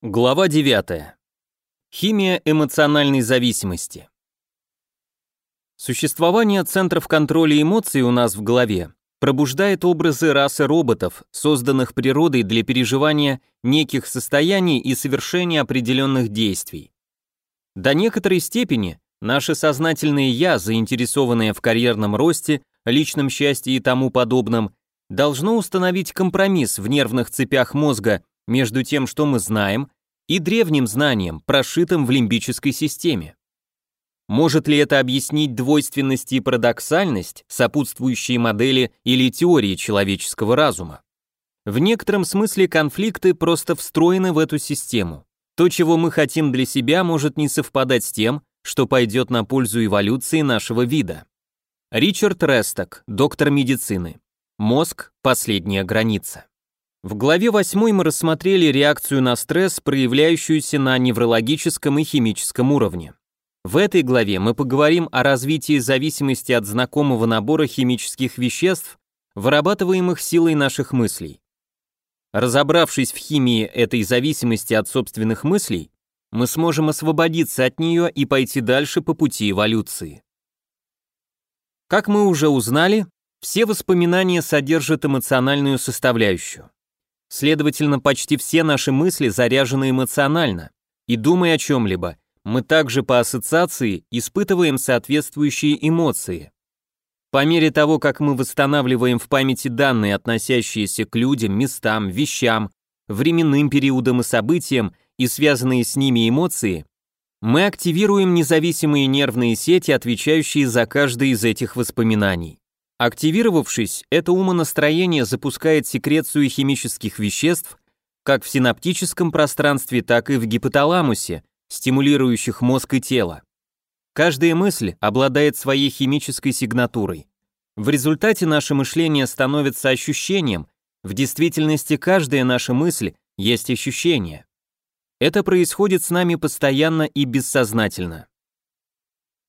Глава 9. Химия эмоциональной зависимости. Существование центров контроля эмоций у нас в голове пробуждает образы расы роботов, созданных природой для переживания неких состояний и совершения определенных действий. До некоторой степени наше сознательное «я», заинтересованное в карьерном росте, личном счастье и тому подобном, должно установить компромисс в нервных цепях мозга – между тем, что мы знаем, и древним знанием, прошитым в лимбической системе. Может ли это объяснить двойственность и парадоксальность, сопутствующие модели или теории человеческого разума? В некотором смысле конфликты просто встроены в эту систему. То, чего мы хотим для себя, может не совпадать с тем, что пойдет на пользу эволюции нашего вида. Ричард Ресток, доктор медицины. Мозг – последняя граница. В главе 8 мы рассмотрели реакцию на стресс, проявляющуюся на неврологическом и химическом уровне. В этой главе мы поговорим о развитии зависимости от знакомого набора химических веществ, вырабатываемых силой наших мыслей. Разобравшись в химии этой зависимости от собственных мыслей, мы сможем освободиться от нее и пойти дальше по пути эволюции. Как мы уже узнали, все воспоминания содержат эмоциональную составляющую. Следовательно, почти все наши мысли заряжены эмоционально, и думая о чем-либо, мы также по ассоциации испытываем соответствующие эмоции. По мере того, как мы восстанавливаем в памяти данные, относящиеся к людям, местам, вещам, временным периодам и событиям и связанные с ними эмоции, мы активируем независимые нервные сети, отвечающие за каждое из этих воспоминаний. Активировавшись, это умонастроение запускает секрецию химических веществ как в синаптическом пространстве, так и в гипоталамусе, стимулирующих мозг и тело. Каждая мысль обладает своей химической сигнатурой. В результате наше мышление становится ощущением, в действительности каждая наша мысль есть ощущение. Это происходит с нами постоянно и бессознательно.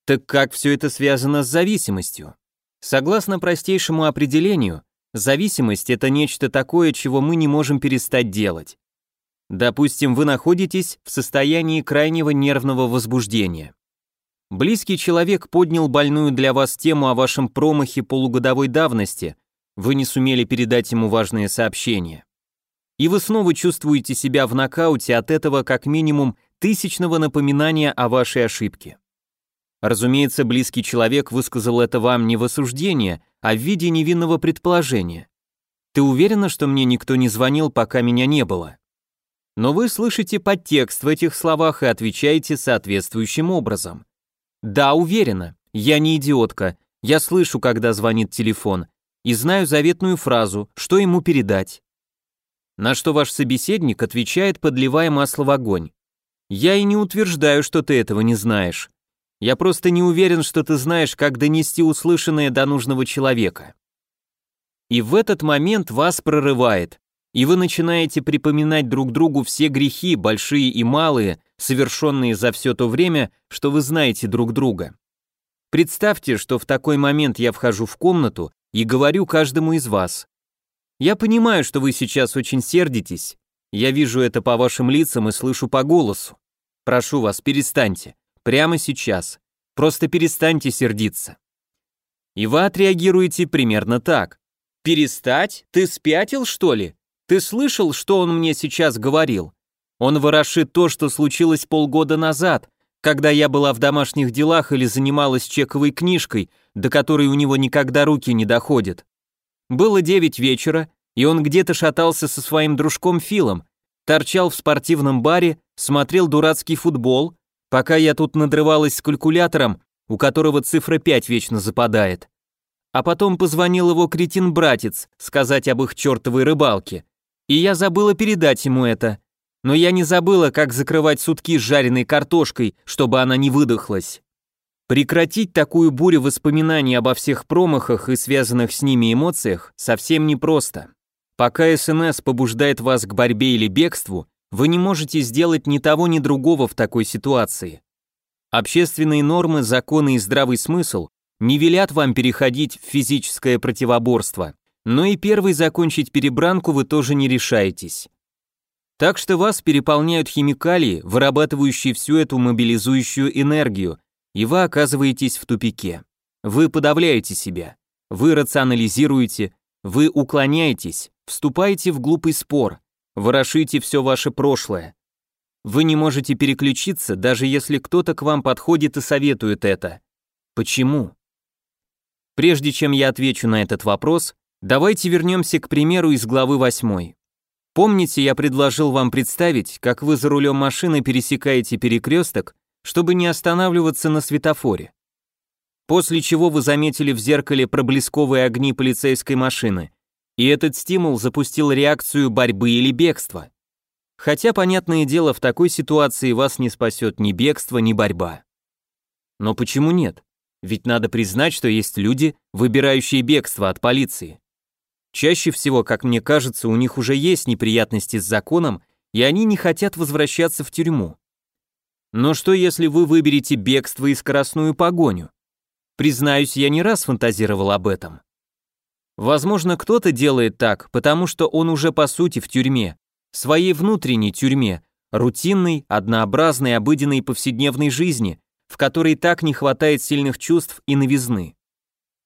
Так как все это связано с зависимостью? Согласно простейшему определению, зависимость — это нечто такое, чего мы не можем перестать делать. Допустим, вы находитесь в состоянии крайнего нервного возбуждения. Близкий человек поднял больную для вас тему о вашем промахе полугодовой давности, вы не сумели передать ему важное сообщение. И вы снова чувствуете себя в нокауте от этого как минимум тысячного напоминания о вашей ошибке. Разумеется, близкий человек высказал это вам не в осуждение, а в виде невинного предположения. Ты уверена, что мне никто не звонил, пока меня не было? Но вы слышите подтекст в этих словах и отвечаете соответствующим образом. Да, уверена. Я не идиотка. Я слышу, когда звонит телефон, и знаю заветную фразу, что ему передать. На что ваш собеседник отвечает, подливая масло в огонь. Я и не утверждаю, что ты этого не знаешь. Я просто не уверен, что ты знаешь, как донести услышанное до нужного человека. И в этот момент вас прорывает, и вы начинаете припоминать друг другу все грехи, большие и малые, совершенные за все то время, что вы знаете друг друга. Представьте, что в такой момент я вхожу в комнату и говорю каждому из вас. Я понимаю, что вы сейчас очень сердитесь. Я вижу это по вашим лицам и слышу по голосу. Прошу вас, перестаньте. Прямо сейчас. Просто перестаньте сердиться. И вы отреагируете примерно так. «Перестать? Ты спятил, что ли? Ты слышал, что он мне сейчас говорил? Он ворошит то, что случилось полгода назад, когда я была в домашних делах или занималась чековой книжкой, до которой у него никогда руки не доходят. Было 9 вечера, и он где-то шатался со своим дружком Филом, торчал в спортивном баре, смотрел дурацкий футбол, Пока я тут надрывалась с калькулятором, у которого цифра 5 вечно западает. А потом позвонил его кретин-братец сказать об их чертовой рыбалке. И я забыла передать ему это. Но я не забыла, как закрывать сутки с жареной картошкой, чтобы она не выдохлась. Прекратить такую бурю воспоминаний обо всех промахах и связанных с ними эмоциях совсем непросто. Пока СНС побуждает вас к борьбе или бегству, вы не можете сделать ни того, ни другого в такой ситуации. Общественные нормы, законы и здравый смысл не велят вам переходить в физическое противоборство, но и первый закончить перебранку вы тоже не решаетесь. Так что вас переполняют химикалии, вырабатывающие всю эту мобилизующую энергию, и вы оказываетесь в тупике. Вы подавляете себя, вы рационализируете, вы уклоняетесь, вступаете в глупый спор – Ворошите все ваше прошлое. Вы не можете переключиться, даже если кто-то к вам подходит и советует это. Почему? Прежде чем я отвечу на этот вопрос, давайте вернемся к примеру из главы 8. Помните, я предложил вам представить, как вы за рулем машины пересекаете перекресток, чтобы не останавливаться на светофоре. После чего вы заметили в зеркале проблесковые огни полицейской машины – и этот стимул запустил реакцию борьбы или бегства. Хотя, понятное дело, в такой ситуации вас не спасет ни бегство, ни борьба. Но почему нет? Ведь надо признать, что есть люди, выбирающие бегство от полиции. Чаще всего, как мне кажется, у них уже есть неприятности с законом, и они не хотят возвращаться в тюрьму. Но что если вы выберете бегство и скоростную погоню? Признаюсь, я не раз фантазировал об этом. Возможно, кто-то делает так, потому что он уже по сути в тюрьме, своей внутренней тюрьме, рутинной, однообразной, обыденной повседневной жизни, в которой так не хватает сильных чувств и новизны.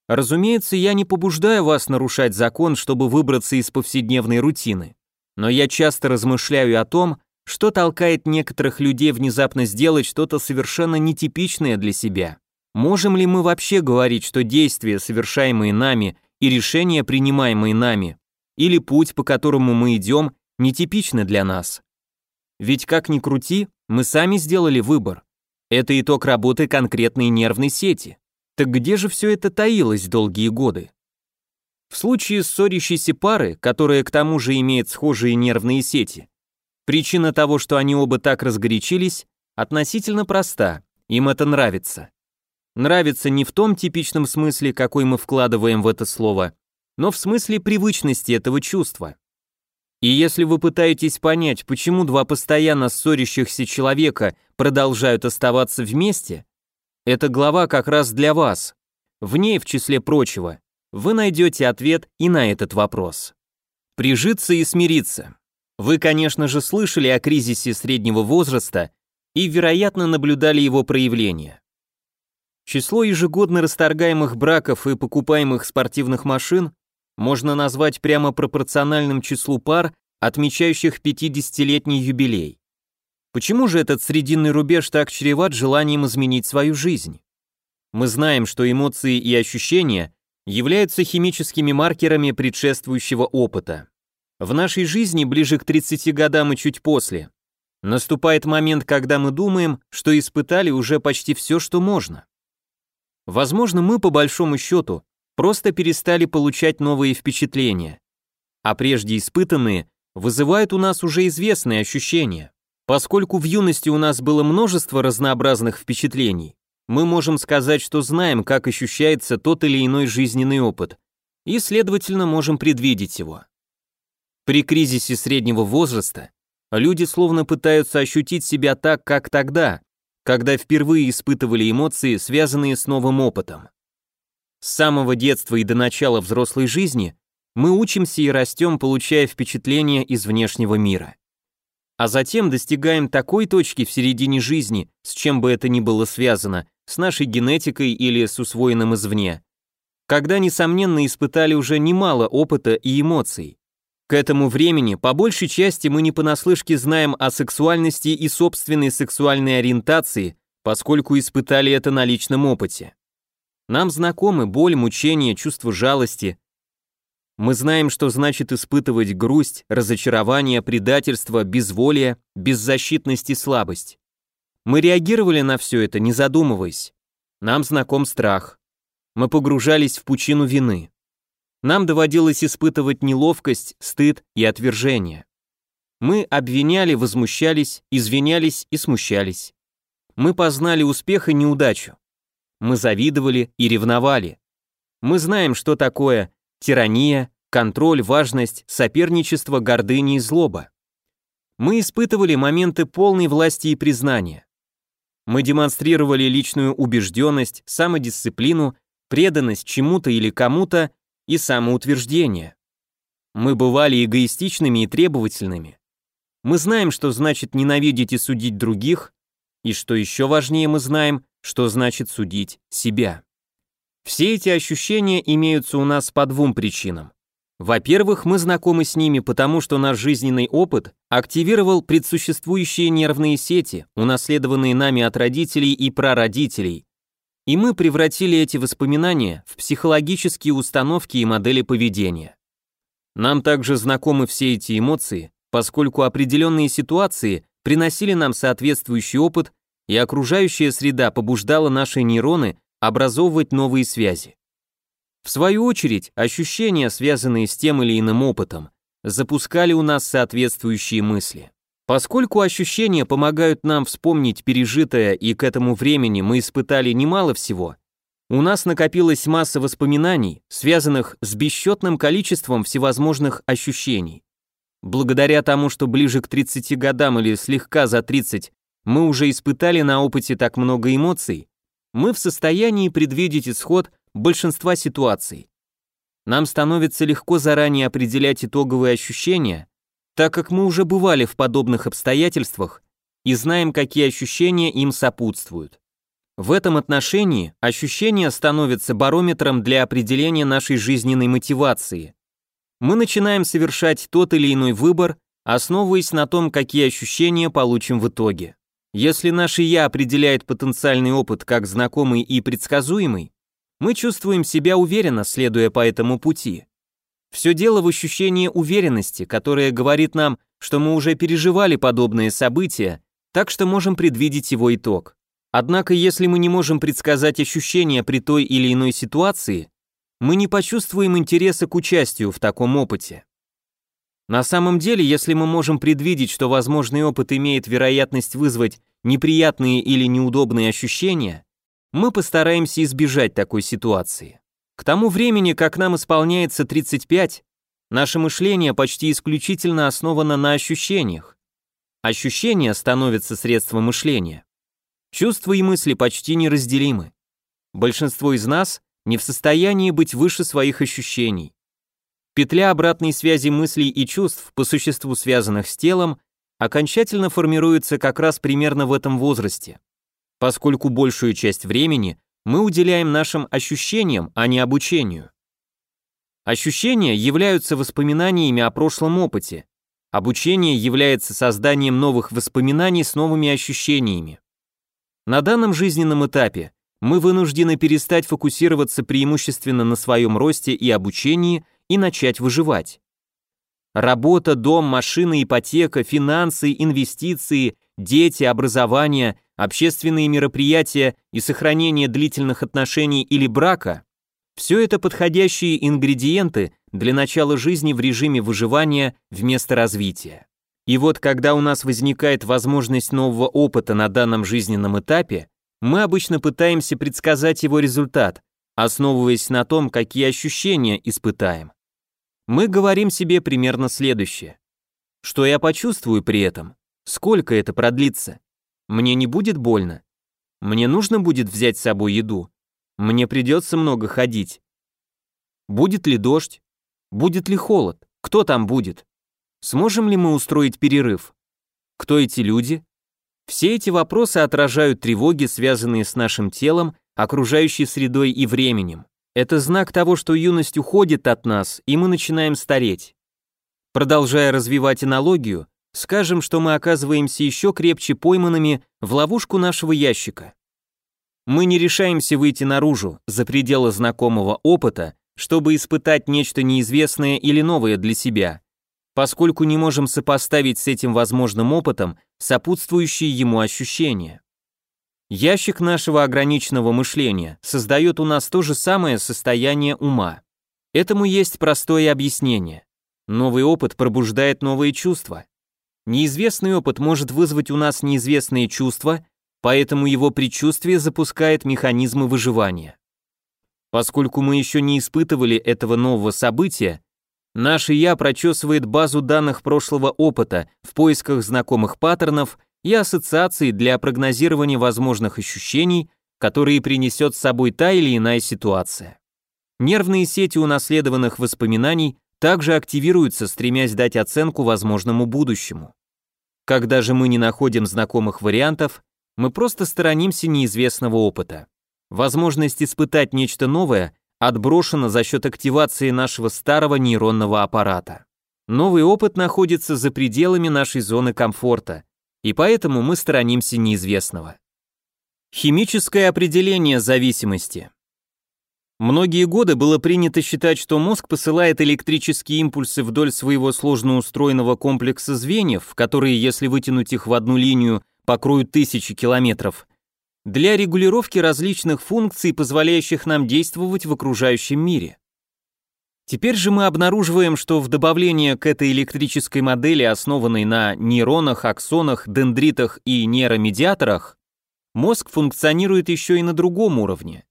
Разумеется, я не побуждаю вас нарушать закон, чтобы выбраться из повседневной рутины, но я часто размышляю о том, что толкает некоторых людей внезапно сделать что-то совершенно нетипичное для себя. Можем ли мы вообще говорить, что действия, совершаемые нами, и решения, принимаемые нами, или путь, по которому мы идем, нетипичны для нас. Ведь как ни крути, мы сами сделали выбор. Это итог работы конкретной нервной сети. Так где же все это таилось долгие годы? В случае ссорящейся пары, которая к тому же имеет схожие нервные сети, причина того, что они оба так разгорячились, относительно проста, им это нравится. Нравится не в том типичном смысле, какой мы вкладываем в это слово, но в смысле привычности этого чувства. И если вы пытаетесь понять, почему два постоянно ссорящихся человека продолжают оставаться вместе, эта глава как раз для вас. В ней, в числе прочего, вы найдете ответ и на этот вопрос. Прижиться и смириться. Вы, конечно же, слышали о кризисе среднего возраста и, вероятно, наблюдали его проявление. Число ежегодно расторгаемых браков и покупаемых спортивных машин можно назвать прямо пропорциональным числу пар, отмечающих 50-летний юбилей. Почему же этот срединный рубеж так чреват желанием изменить свою жизнь? Мы знаем, что эмоции и ощущения являются химическими маркерами предшествующего опыта. В нашей жизни ближе к 30 годам и чуть после наступает момент, когда мы думаем, что испытали уже почти все, что можно. Возможно, мы по большому счету просто перестали получать новые впечатления, а прежде испытанные вызывают у нас уже известные ощущения. Поскольку в юности у нас было множество разнообразных впечатлений, мы можем сказать, что знаем, как ощущается тот или иной жизненный опыт, и, следовательно, можем предвидеть его. При кризисе среднего возраста люди словно пытаются ощутить себя так, как тогда, когда впервые испытывали эмоции, связанные с новым опытом. С самого детства и до начала взрослой жизни мы учимся и растем, получая впечатления из внешнего мира. А затем достигаем такой точки в середине жизни, с чем бы это ни было связано, с нашей генетикой или с усвоенным извне, когда, несомненно, испытали уже немало опыта и эмоций. К этому времени по большей части мы не понаслышке знаем о сексуальности и собственной сексуальной ориентации, поскольку испытали это на личном опыте. Нам знакомы боль, мучение, чувство жалости. Мы знаем, что значит испытывать грусть, разочарование, предательство, безволие, беззащитность и слабость. Мы реагировали на все это, не задумываясь. Нам знаком страх. Мы погружались в пучину вины нам доводилось испытывать неловкость, стыд и отвержение. Мы обвиняли, возмущались, извинялись и смущались. Мы познали успех и неудачу. Мы завидовали и ревновали. Мы знаем, что такое тирания, контроль, важность, соперничество, гордыня и злоба. Мы испытывали моменты полной власти и признания. Мы демонстрировали личную убежденность, самодисциплину, преданность чему-то или кому-то и самоутверждение. Мы бывали эгоистичными и требовательными. Мы знаем, что значит ненавидеть и судить других, и что еще важнее, мы знаем, что значит судить себя. Все эти ощущения имеются у нас по двум причинам. Во-первых, мы знакомы с ними, потому что наш жизненный опыт активировал предсуществующие нервные сети, унаследованные нами от родителей и прародителей, и мы превратили эти воспоминания в психологические установки и модели поведения. Нам также знакомы все эти эмоции, поскольку определенные ситуации приносили нам соответствующий опыт, и окружающая среда побуждала наши нейроны образовывать новые связи. В свою очередь, ощущения, связанные с тем или иным опытом, запускали у нас соответствующие мысли. Поскольку ощущения помогают нам вспомнить пережитое, и к этому времени мы испытали немало всего, у нас накопилась масса воспоминаний, связанных с бесчетным количеством всевозможных ощущений. Благодаря тому, что ближе к 30 годам или слегка за 30 мы уже испытали на опыте так много эмоций, мы в состоянии предвидеть исход большинства ситуаций. Нам становится легко заранее определять итоговые ощущения – так как мы уже бывали в подобных обстоятельствах и знаем, какие ощущения им сопутствуют. В этом отношении ощущения становятся барометром для определения нашей жизненной мотивации. Мы начинаем совершать тот или иной выбор, основываясь на том, какие ощущения получим в итоге. Если наше «я» определяет потенциальный опыт как знакомый и предсказуемый, мы чувствуем себя уверенно, следуя по этому пути. Все дело в ощущении уверенности, которое говорит нам, что мы уже переживали подобные события, так что можем предвидеть его итог. Однако, если мы не можем предсказать ощущения при той или иной ситуации, мы не почувствуем интереса к участию в таком опыте. На самом деле, если мы можем предвидеть, что возможный опыт имеет вероятность вызвать неприятные или неудобные ощущения, мы постараемся избежать такой ситуации. К тому времени, как нам исполняется 35, наше мышление почти исключительно основано на ощущениях. Ощущения становятся средством мышления. Чувства и мысли почти неразделимы. Большинство из нас не в состоянии быть выше своих ощущений. Петля обратной связи мыслей и чувств, по существу связанных с телом, окончательно формируется как раз примерно в этом возрасте, поскольку большую часть времени мы уделяем нашим ощущениям, а не обучению. Ощущения являются воспоминаниями о прошлом опыте. Обучение является созданием новых воспоминаний с новыми ощущениями. На данном жизненном этапе мы вынуждены перестать фокусироваться преимущественно на своем росте и обучении и начать выживать. Работа, дом, машина, ипотека, финансы, инвестиции, дети, образование общественные мероприятия и сохранение длительных отношений или брака – все это подходящие ингредиенты для начала жизни в режиме выживания вместо развития. И вот когда у нас возникает возможность нового опыта на данном жизненном этапе, мы обычно пытаемся предсказать его результат, основываясь на том, какие ощущения испытаем. Мы говорим себе примерно следующее. Что я почувствую при этом? Сколько это продлится? Мне не будет больно. Мне нужно будет взять с собой еду. Мне придется много ходить. Будет ли дождь? Будет ли холод? Кто там будет? Сможем ли мы устроить перерыв? Кто эти люди? Все эти вопросы отражают тревоги, связанные с нашим телом, окружающей средой и временем. Это знак того, что юность уходит от нас, и мы начинаем стареть. Продолжая развивать аналогию, Скажем, что мы оказываемся еще крепче пойманными в ловушку нашего ящика. Мы не решаемся выйти наружу, за пределы знакомого опыта, чтобы испытать нечто неизвестное или новое для себя, поскольку не можем сопоставить с этим возможным опытом сопутствующие ему ощущения. Ящик нашего ограниченного мышления создает у нас то же самое состояние ума. Этому есть простое объяснение. Новый опыт пробуждает новые чувства. Неизвестный опыт может вызвать у нас неизвестные чувства, поэтому его предчувствие запускает механизмы выживания. Поскольку мы еще не испытывали этого нового события, наше «я» прочесывает базу данных прошлого опыта в поисках знакомых паттернов и ассоциаций для прогнозирования возможных ощущений, которые принесет с собой та или иная ситуация. Нервные сети унаследованных воспоминаний также активируются, стремясь дать оценку возможному будущему. Когда же мы не находим знакомых вариантов, мы просто сторонимся неизвестного опыта. Возможность испытать нечто новое отброшена за счет активации нашего старого нейронного аппарата. Новый опыт находится за пределами нашей зоны комфорта, и поэтому мы сторонимся неизвестного. Химическое определение зависимости. Многие годы было принято считать, что мозг посылает электрические импульсы вдоль своего сложно устроенного комплекса звеньев, которые, если вытянуть их в одну линию, покроют тысячи километров, для регулировки различных функций, позволяющих нам действовать в окружающем мире. Теперь же мы обнаруживаем, что в добавление к этой электрической модели, основанной на нейронах, аксонах, дендритах и нейромедиаторах, мозг функционирует еще и на другом уровне.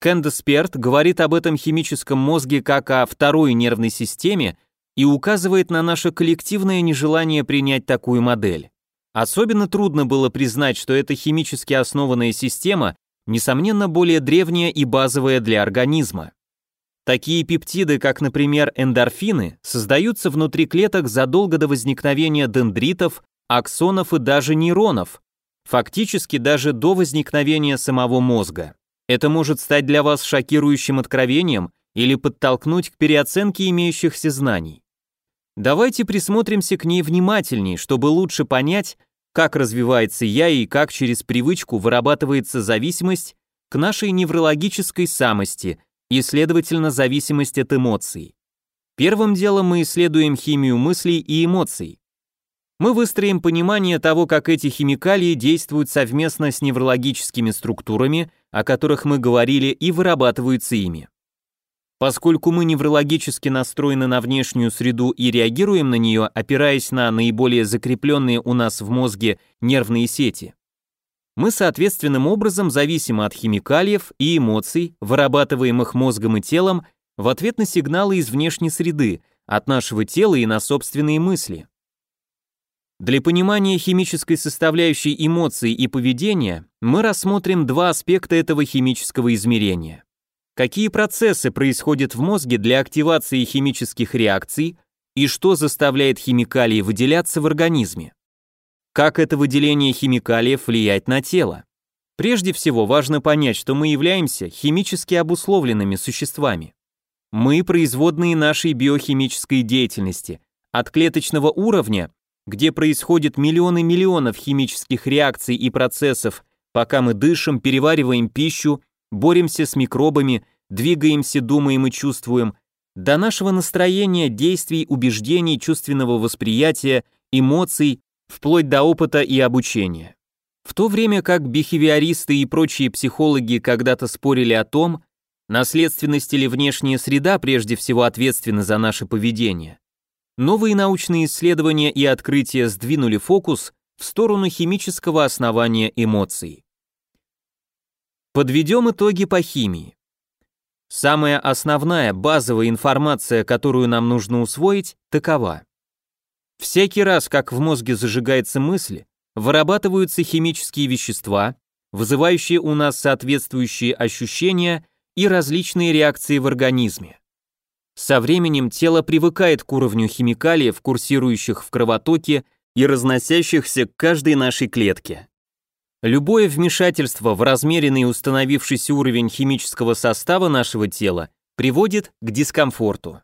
Кендесперт говорит об этом химическом мозге как о второй нервной системе и указывает на наше коллективное нежелание принять такую модель. Особенно трудно было признать, что эта химически основанная система, несомненно, более древняя и базовая для организма. Такие пептиды, как, например, эндорфины, создаются внутри клеток задолго до возникновения дендритов, аксонов и даже нейронов, фактически даже до возникновения самого мозга. Это может стать для вас шокирующим откровением или подтолкнуть к переоценке имеющихся знаний. Давайте присмотримся к ней внимательней, чтобы лучше понять, как развивается я и как через привычку вырабатывается зависимость к нашей неврологической самости и, следовательно, зависимость от эмоций. Первым делом мы исследуем химию мыслей и эмоций. Мы выстроим понимание того, как эти химикалии действуют совместно с неврологическими структурами о которых мы говорили, и вырабатываются ими. Поскольку мы неврологически настроены на внешнюю среду и реагируем на нее, опираясь на наиболее закрепленные у нас в мозге нервные сети, мы соответственным образом зависимы от химикалиев и эмоций, вырабатываемых мозгом и телом, в ответ на сигналы из внешней среды, от нашего тела и на собственные мысли. Для понимания химической составляющей эмоций и поведения мы рассмотрим два аспекта этого химического измерения. Какие процессы происходят в мозге для активации химических реакций и что заставляет химикалии выделяться в организме? Как это выделение химикалиев влияет на тело? Прежде всего важно понять, что мы являемся химически обусловленными существами. Мы производные нашей биохимической деятельности, от клеточного уровня где происходят миллионы миллионов химических реакций и процессов, пока мы дышим, перевариваем пищу, боремся с микробами, двигаемся, думаем и чувствуем, до нашего настроения, действий, убеждений, чувственного восприятия, эмоций, вплоть до опыта и обучения. В то время как бихевиористы и прочие психологи когда-то спорили о том, наследственность или внешняя среда прежде всего ответственна за наше поведение, Новые научные исследования и открытия сдвинули фокус в сторону химического основания эмоций. Подведем итоги по химии. Самая основная, базовая информация, которую нам нужно усвоить, такова. Всякий раз, как в мозге зажигается мысль, вырабатываются химические вещества, вызывающие у нас соответствующие ощущения и различные реакции в организме. Со временем тело привыкает к уровню химикалиев, курсирующих в кровотоке и разносящихся к каждой нашей клетке. Любое вмешательство в размеренный установившийся уровень химического состава нашего тела приводит к дискомфорту.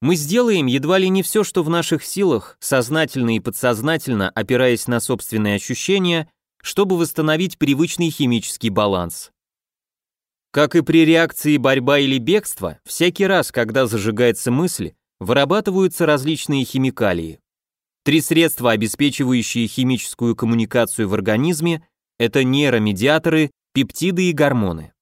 Мы сделаем едва ли не все, что в наших силах, сознательно и подсознательно опираясь на собственные ощущения, чтобы восстановить привычный химический баланс. Как и при реакции борьба или бегство, всякий раз, когда зажигается мысль, вырабатываются различные химикалии. Три средства, обеспечивающие химическую коммуникацию в организме, это нейромедиаторы, пептиды и гормоны.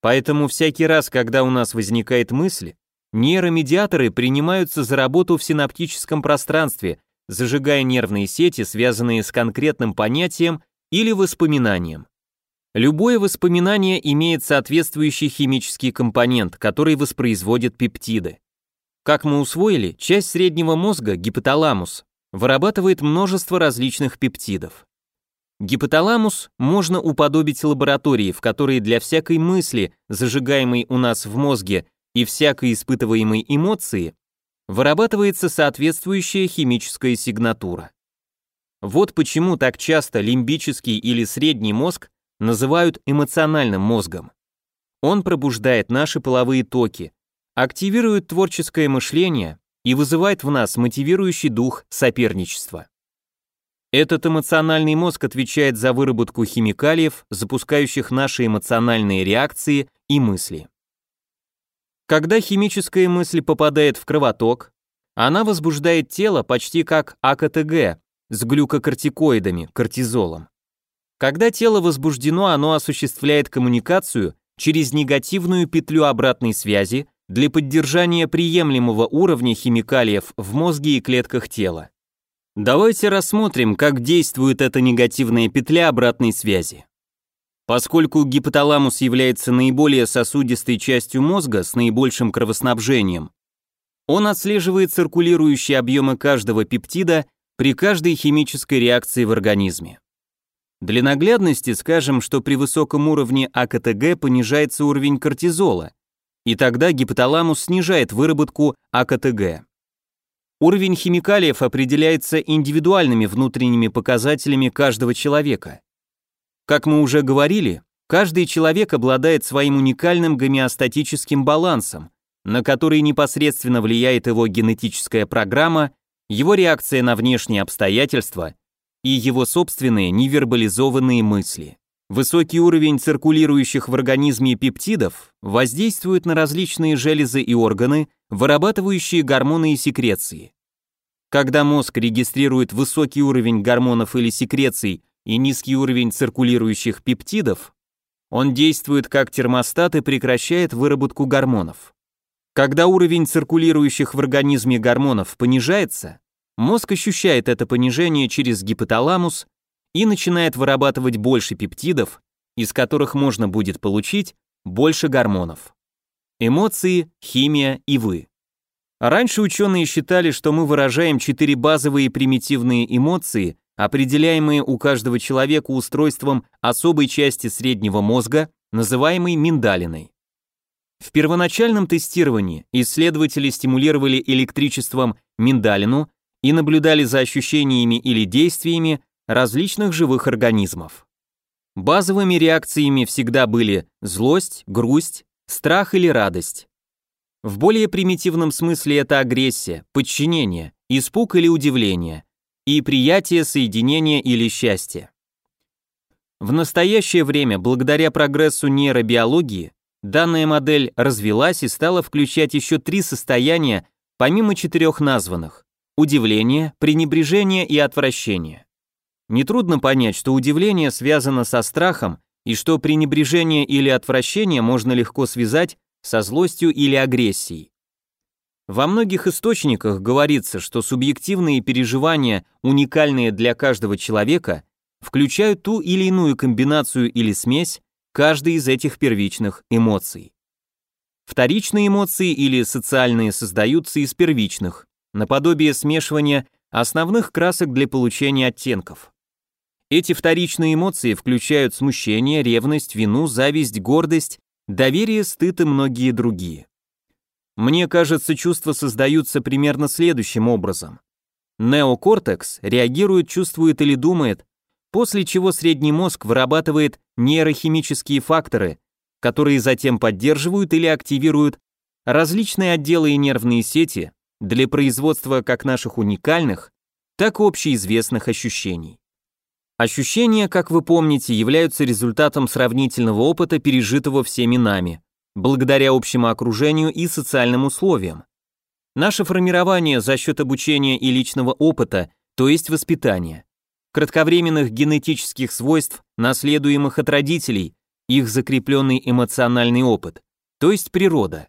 Поэтому всякий раз, когда у нас возникает мысль, нейромедиаторы принимаются за работу в синаптическом пространстве, зажигая нервные сети, связанные с конкретным понятием или воспоминанием. Любое воспоминание имеет соответствующий химический компонент, который воспроизводит пептиды. Как мы усвоили, часть среднего мозга, гипоталамус, вырабатывает множество различных пептидов. Гипоталамус можно уподобить лаборатории, в которой для всякой мысли, зажигаемой у нас в мозге, и всякой испытываемой эмоции, вырабатывается соответствующая химическая сигнатура. Вот почему так часто лимбический или средний мозг называют эмоциональным мозгом. Он пробуждает наши половые токи, активирует творческое мышление и вызывает в нас мотивирующий дух соперничества. Этот эмоциональный мозг отвечает за выработку химикалиев, запускающих наши эмоциональные реакции и мысли. Когда химическая мысль попадает в кровоток, она возбуждает тело почти как АКТГ с глюкокортикоидами, кортизолом. Когда тело возбуждено, оно осуществляет коммуникацию через негативную петлю обратной связи для поддержания приемлемого уровня химикалиев в мозге и клетках тела. Давайте рассмотрим, как действует эта негативная петля обратной связи. Поскольку гипоталамус является наиболее сосудистой частью мозга с наибольшим кровоснабжением, он отслеживает циркулирующие объемы каждого пептида при каждой химической реакции в организме. Для наглядности скажем, что при высоком уровне АКТГ понижается уровень кортизола, и тогда гипоталамус снижает выработку АКТГ. Уровень химикалиев определяется индивидуальными внутренними показателями каждого человека. Как мы уже говорили, каждый человек обладает своим уникальным гомеостатическим балансом, на который непосредственно влияет его генетическая программа, его реакция на внешние обстоятельства – и его собственные невербализованные мысли. Высокий уровень циркулирующих в организме пептидов воздействует на различные железы и органы, вырабатывающие гормоны и секреции. Когда мозг регистрирует высокий уровень гормонов или секреций и низкий уровень циркулирующих пептидов, он действует как термостат и прекращает выработку гормонов. Когда уровень циркулирующих в организме гормонов понижается, Мозг ощущает это понижение через гипоталамус и начинает вырабатывать больше пептидов, из которых можно будет получить больше гормонов. Эмоции, химия и вы. Раньше ученые считали, что мы выражаем четыре базовые примитивные эмоции, определяемые у каждого человека устройством особой части среднего мозга, называемой миндалиной. В первоначальном тестировании исследователи стимулировали электричеством миндалину, и наблюдали за ощущениями или действиями различных живых организмов. Базовыми реакциями всегда были злость, грусть, страх или радость. В более примитивном смысле это агрессия, подчинение, испуг или удивление, и приятие, соединение или счастье. В настоящее время, благодаря прогрессу нейробиологии, данная модель развелась и стала включать еще три состояния, помимо четырех названных. Удивление, пренебрежение и отвращение. Нетрудно понять, что удивление связано со страхом и что пренебрежение или отвращение можно легко связать со злостью или агрессией. Во многих источниках говорится, что субъективные переживания, уникальные для каждого человека, включают ту или иную комбинацию или смесь каждой из этих первичных эмоций. Вторичные эмоции или социальные создаются из первичных наподобие смешивания основных красок для получения оттенков. Эти вторичные эмоции включают смущение, ревность, вину, зависть, гордость, доверие, стыд и многие другие. Мне кажется, чувства создаются примерно следующим образом. Неокортекс реагирует, чувствует или думает, после чего средний мозг вырабатывает нейрохимические факторы, которые затем поддерживают или активируют различные отделы и нервные сети, для производства как наших уникальных, так и общеизвестных ощущений. Ощущения, как вы помните, являются результатом сравнительного опыта, пережитого всеми нами, благодаря общему окружению и социальным условиям. Наше формирование за счет обучения и личного опыта, то есть воспитания, кратковременных генетических свойств, наследуемых от родителей, их закрепленный эмоциональный опыт, то есть природа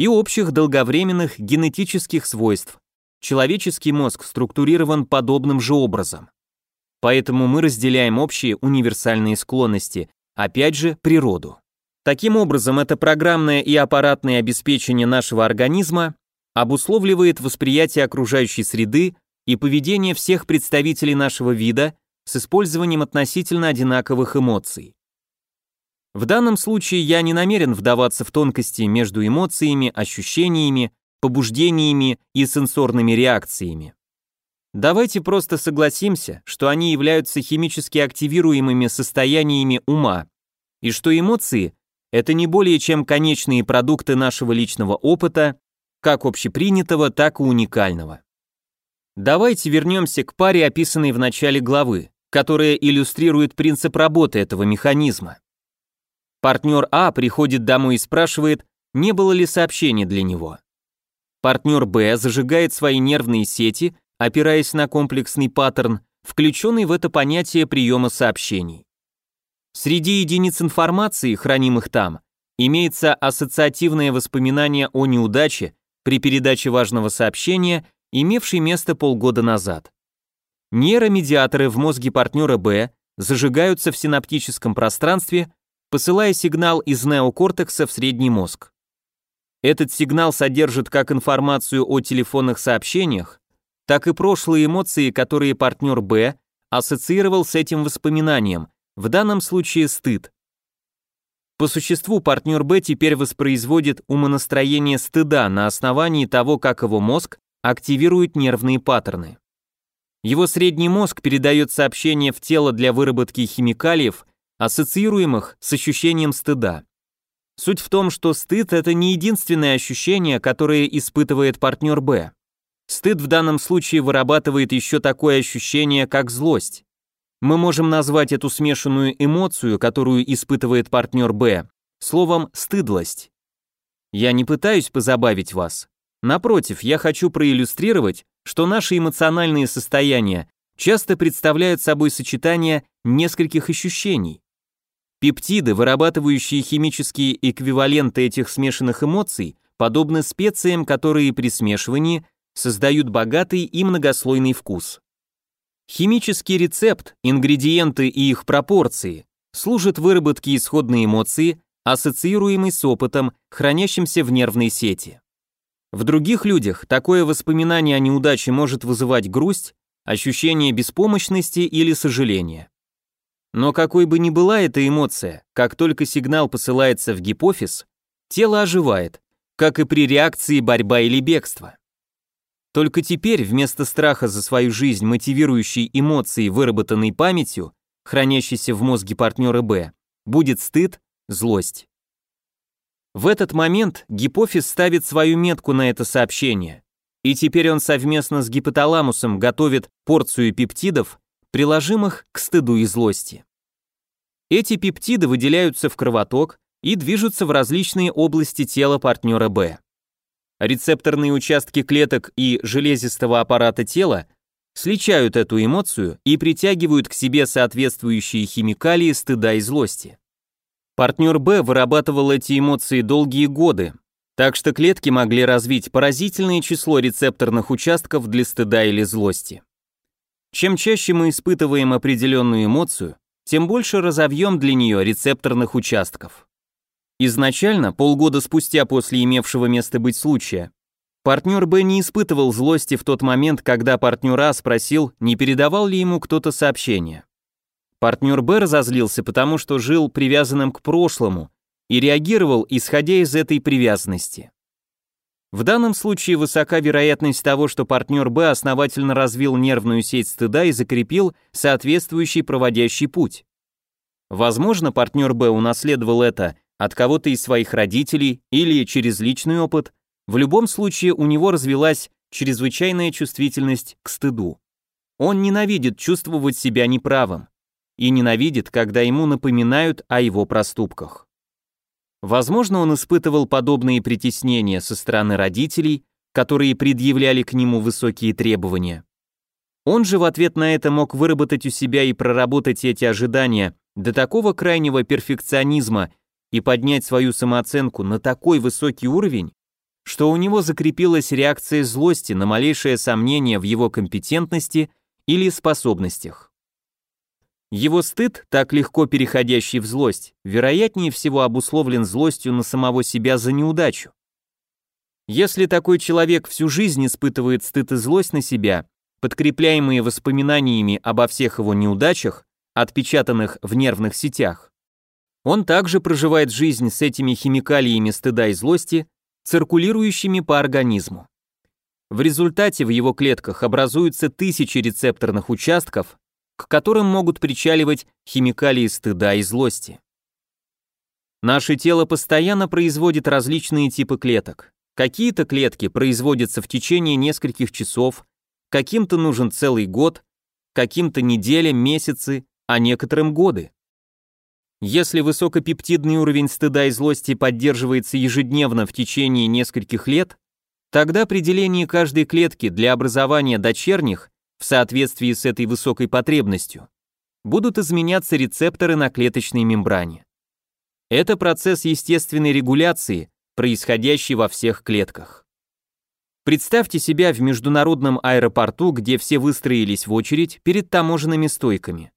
и общих долговременных генетических свойств. Человеческий мозг структурирован подобным же образом. Поэтому мы разделяем общие универсальные склонности, опять же, природу. Таким образом, это программное и аппаратное обеспечение нашего организма обусловливает восприятие окружающей среды и поведение всех представителей нашего вида с использованием относительно одинаковых эмоций. В данном случае я не намерен вдаваться в тонкости между эмоциями, ощущениями, побуждениями и сенсорными реакциями. Давайте просто согласимся, что они являются химически активируемыми состояниями ума, и что эмоции – это не более чем конечные продукты нашего личного опыта, как общепринятого, так и уникального. Давайте вернемся к паре, описанной в начале главы, которая иллюстрирует принцип работы этого механизма. Партнер А приходит домой и спрашивает, не было ли сообщения для него. Партнер Б зажигает свои нервные сети, опираясь на комплексный паттерн, включенный в это понятие приема сообщений. Среди единиц информации, хранимых там, имеется ассоциативное воспоминание о неудаче при передаче важного сообщения, имевшей место полгода назад. Нейромедиаторы в мозге партнера Б зажигаются в синаптическом пространстве посылая сигнал из неокортекса в средний мозг. Этот сигнал содержит как информацию о телефонных сообщениях, так и прошлые эмоции, которые партнер Б ассоциировал с этим воспоминанием, в данном случае стыд. По существу партнер Б теперь воспроизводит умонастроение стыда на основании того, как его мозг активирует нервные паттерны. Его средний мозг передает сообщение в тело для выработки химикалиев, ассоциируемых с ощущением стыда. Суть в том, что стыд – это не единственное ощущение, которое испытывает партнер Б. Стыд в данном случае вырабатывает еще такое ощущение, как злость. Мы можем назвать эту смешанную эмоцию, которую испытывает партнер Б, словом «стыдлость». Я не пытаюсь позабавить вас. Напротив, я хочу проиллюстрировать, что наши эмоциональные состояния часто представляют собой сочетание нескольких ощущений. Пептиды, вырабатывающие химические эквиваленты этих смешанных эмоций, подобны специям, которые при смешивании создают богатый и многослойный вкус. Химический рецепт, ингредиенты и их пропорции служат выработке исходной эмоции, ассоциируемой с опытом, хранящимся в нервной сети. В других людях такое воспоминание о неудаче может вызывать грусть, ощущение беспомощности или сожаления. Но какой бы ни была эта эмоция, как только сигнал посылается в гипофиз, тело оживает, как и при реакции борьба или бегство. Только теперь вместо страха за свою жизнь, мотивирующей эмоции, выработанной памятью, хранящейся в мозге партнера Б, будет стыд, злость. В этот момент гипофиз ставит свою метку на это сообщение, и теперь он совместно с гипоталамусом готовит порцию пептидов, приложимых к стыду и злости. Эти пептиды выделяются в кровоток и движутся в различные области тела партнера Б. Рецепторные участки клеток и железистого аппарата тела сличают эту эмоцию и притягивают к себе соответствующие химикалии стыда и злости. Партнер Б вырабатывал эти эмоции долгие годы, так что клетки могли развить поразительное число рецепторных участков для стыда или злости. Чем чаще мы испытываем определенную эмоцию, тем больше разовьем для нее рецепторных участков. Изначально, полгода спустя после имевшего место быть случая, партнер Б не испытывал злости в тот момент, когда партнер А спросил, не передавал ли ему кто-то сообщение. Партнер Б разозлился, потому что жил привязанным к прошлому и реагировал, исходя из этой привязанности. В данном случае высока вероятность того, что партнер Б основательно развил нервную сеть стыда и закрепил соответствующий проводящий путь. Возможно, партнер Б унаследовал это от кого-то из своих родителей или через личный опыт. В любом случае у него развилась чрезвычайная чувствительность к стыду. Он ненавидит чувствовать себя неправым и ненавидит, когда ему напоминают о его проступках. Возможно, он испытывал подобные притеснения со стороны родителей, которые предъявляли к нему высокие требования. Он же в ответ на это мог выработать у себя и проработать эти ожидания до такого крайнего перфекционизма и поднять свою самооценку на такой высокий уровень, что у него закрепилась реакция злости на малейшее сомнение в его компетентности или способностях. Его стыд, так легко переходящий в злость, вероятнее всего обусловлен злостью на самого себя за неудачу. Если такой человек всю жизнь испытывает стыд и злость на себя, подкрепляемые воспоминаниями обо всех его неудачах, отпечатанных в нервных сетях, он также проживает жизнь с этими химикалиями стыда и злости, циркулирующими по организму. В результате в его клетках образуются тысячи рецепторных участков, к которым могут причаливать химикалии стыда и злости. Наше тело постоянно производит различные типы клеток. Какие-то клетки производятся в течение нескольких часов, каким-то нужен целый год, каким-то неделя, месяцы, а некоторым годы. Если высокопептидный уровень стыда и злости поддерживается ежедневно в течение нескольких лет, тогда определение каждой клетки для образования дочерних в соответствии с этой высокой потребностью, будут изменяться рецепторы на клеточной мембране. Это процесс естественной регуляции, происходящий во всех клетках. Представьте себя в международном аэропорту, где все выстроились в очередь перед таможенными стойками.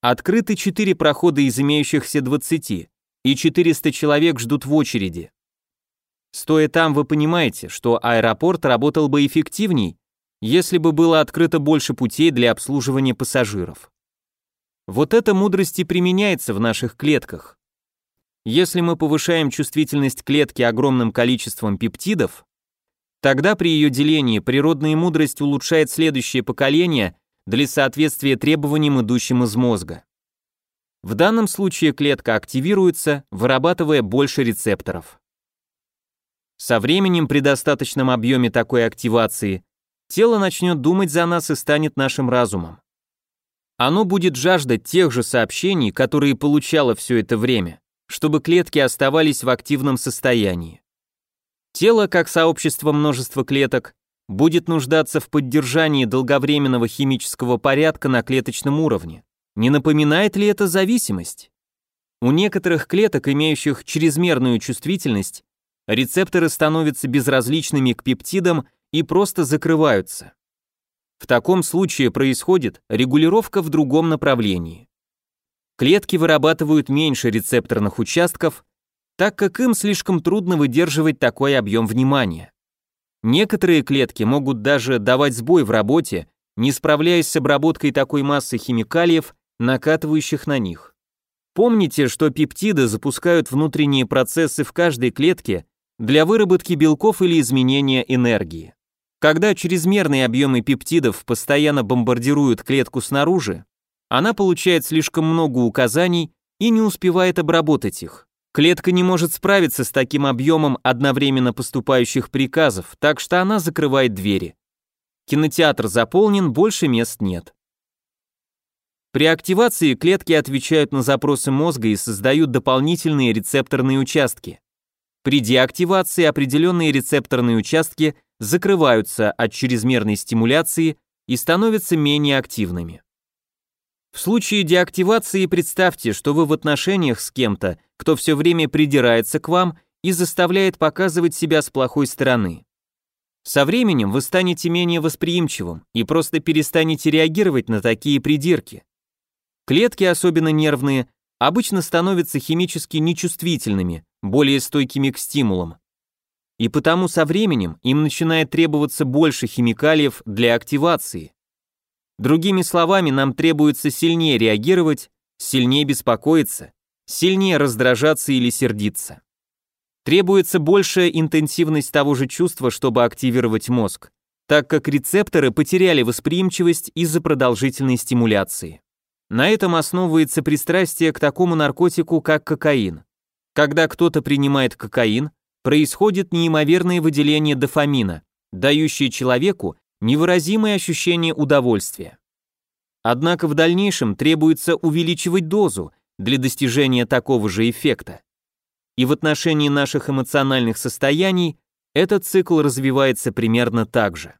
Открыты четыре прохода из имеющихся 20, и 400 человек ждут в очереди. Стоя там, вы понимаете, что аэропорт работал бы эффективней, если бы было открыто больше путей для обслуживания пассажиров. Вот эта мудрость и применяется в наших клетках. Если мы повышаем чувствительность клетки огромным количеством пептидов, тогда при ее делении природная мудрость улучшает следующее поколение для соответствия требованиям, идущим из мозга. В данном случае клетка активируется, вырабатывая больше рецепторов. Со временем при достаточном объеме такой активации тело начнет думать за нас и станет нашим разумом. Оно будет жаждать тех же сообщений, которые получало все это время, чтобы клетки оставались в активном состоянии. Тело, как сообщество множества клеток, будет нуждаться в поддержании долговременного химического порядка на клеточном уровне. Не напоминает ли это зависимость? У некоторых клеток, имеющих чрезмерную чувствительность, рецепторы становятся безразличными к пептидам и просто закрываются. В таком случае происходит регулировка в другом направлении. Клетки вырабатывают меньше рецепторных участков, так как им слишком трудно выдерживать такой объем внимания. Некоторые клетки могут даже давать сбой в работе, не справляясь с обработкой такой массы химикалиев, накатывающих на них. Помните, что пептиды запускают внутренние процессы в каждой клетке для выработки белков или изменения энергии. Когда чрезмерные объемы пептидов постоянно бомбардируют клетку снаружи, она получает слишком много указаний и не успевает обработать их. Клетка не может справиться с таким объемом одновременно поступающих приказов, так что она закрывает двери. Кинотеатр заполнен, больше мест нет. При активации клетки отвечают на запросы мозга и создают дополнительные рецепторные участки. При деактивации определенные рецепторные участки закрываются от чрезмерной стимуляции и становятся менее активными. В случае деактивации представьте, что вы в отношениях с кем-то, кто все время придирается к вам и заставляет показывать себя с плохой стороны. Со временем вы станете менее восприимчивым и просто перестанете реагировать на такие придирки. Клетки, особенно нервные, обычно становятся химически нечувствительными, более стойкими к стимулам. И потому со временем им начинает требоваться больше химикалиев для активации. Другими словами, нам требуется сильнее реагировать, сильнее беспокоиться, сильнее раздражаться или сердиться. Требуется большая интенсивность того же чувства, чтобы активировать мозг, так как рецепторы потеряли восприимчивость из-за продолжительной стимуляции. На этом основывается пристрастие к такому наркотику, как кокаин. Когда кто-то принимает кокаин, происходит неимоверное выделение дофамина, дающее человеку невыразимое ощущение удовольствия. Однако в дальнейшем требуется увеличивать дозу для достижения такого же эффекта. И в отношении наших эмоциональных состояний этот цикл развивается примерно так же.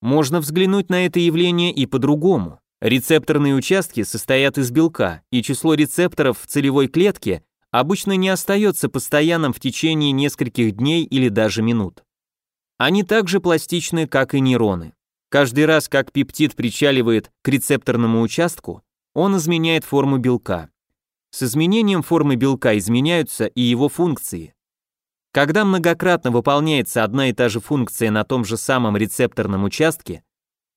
Можно взглянуть на это явление и по-другому. Рецепторные участки состоят из белка, и число рецепторов в целевой клетке обычно не остается постоянным в течение нескольких дней или даже минут. Они также пластичны, как и нейроны. Каждый раз, как пептид причаливает к рецепторному участку, он изменяет форму белка. С изменением формы белка изменяются и его функции. Когда многократно выполняется одна и та же функция на том же самом рецепторном участке,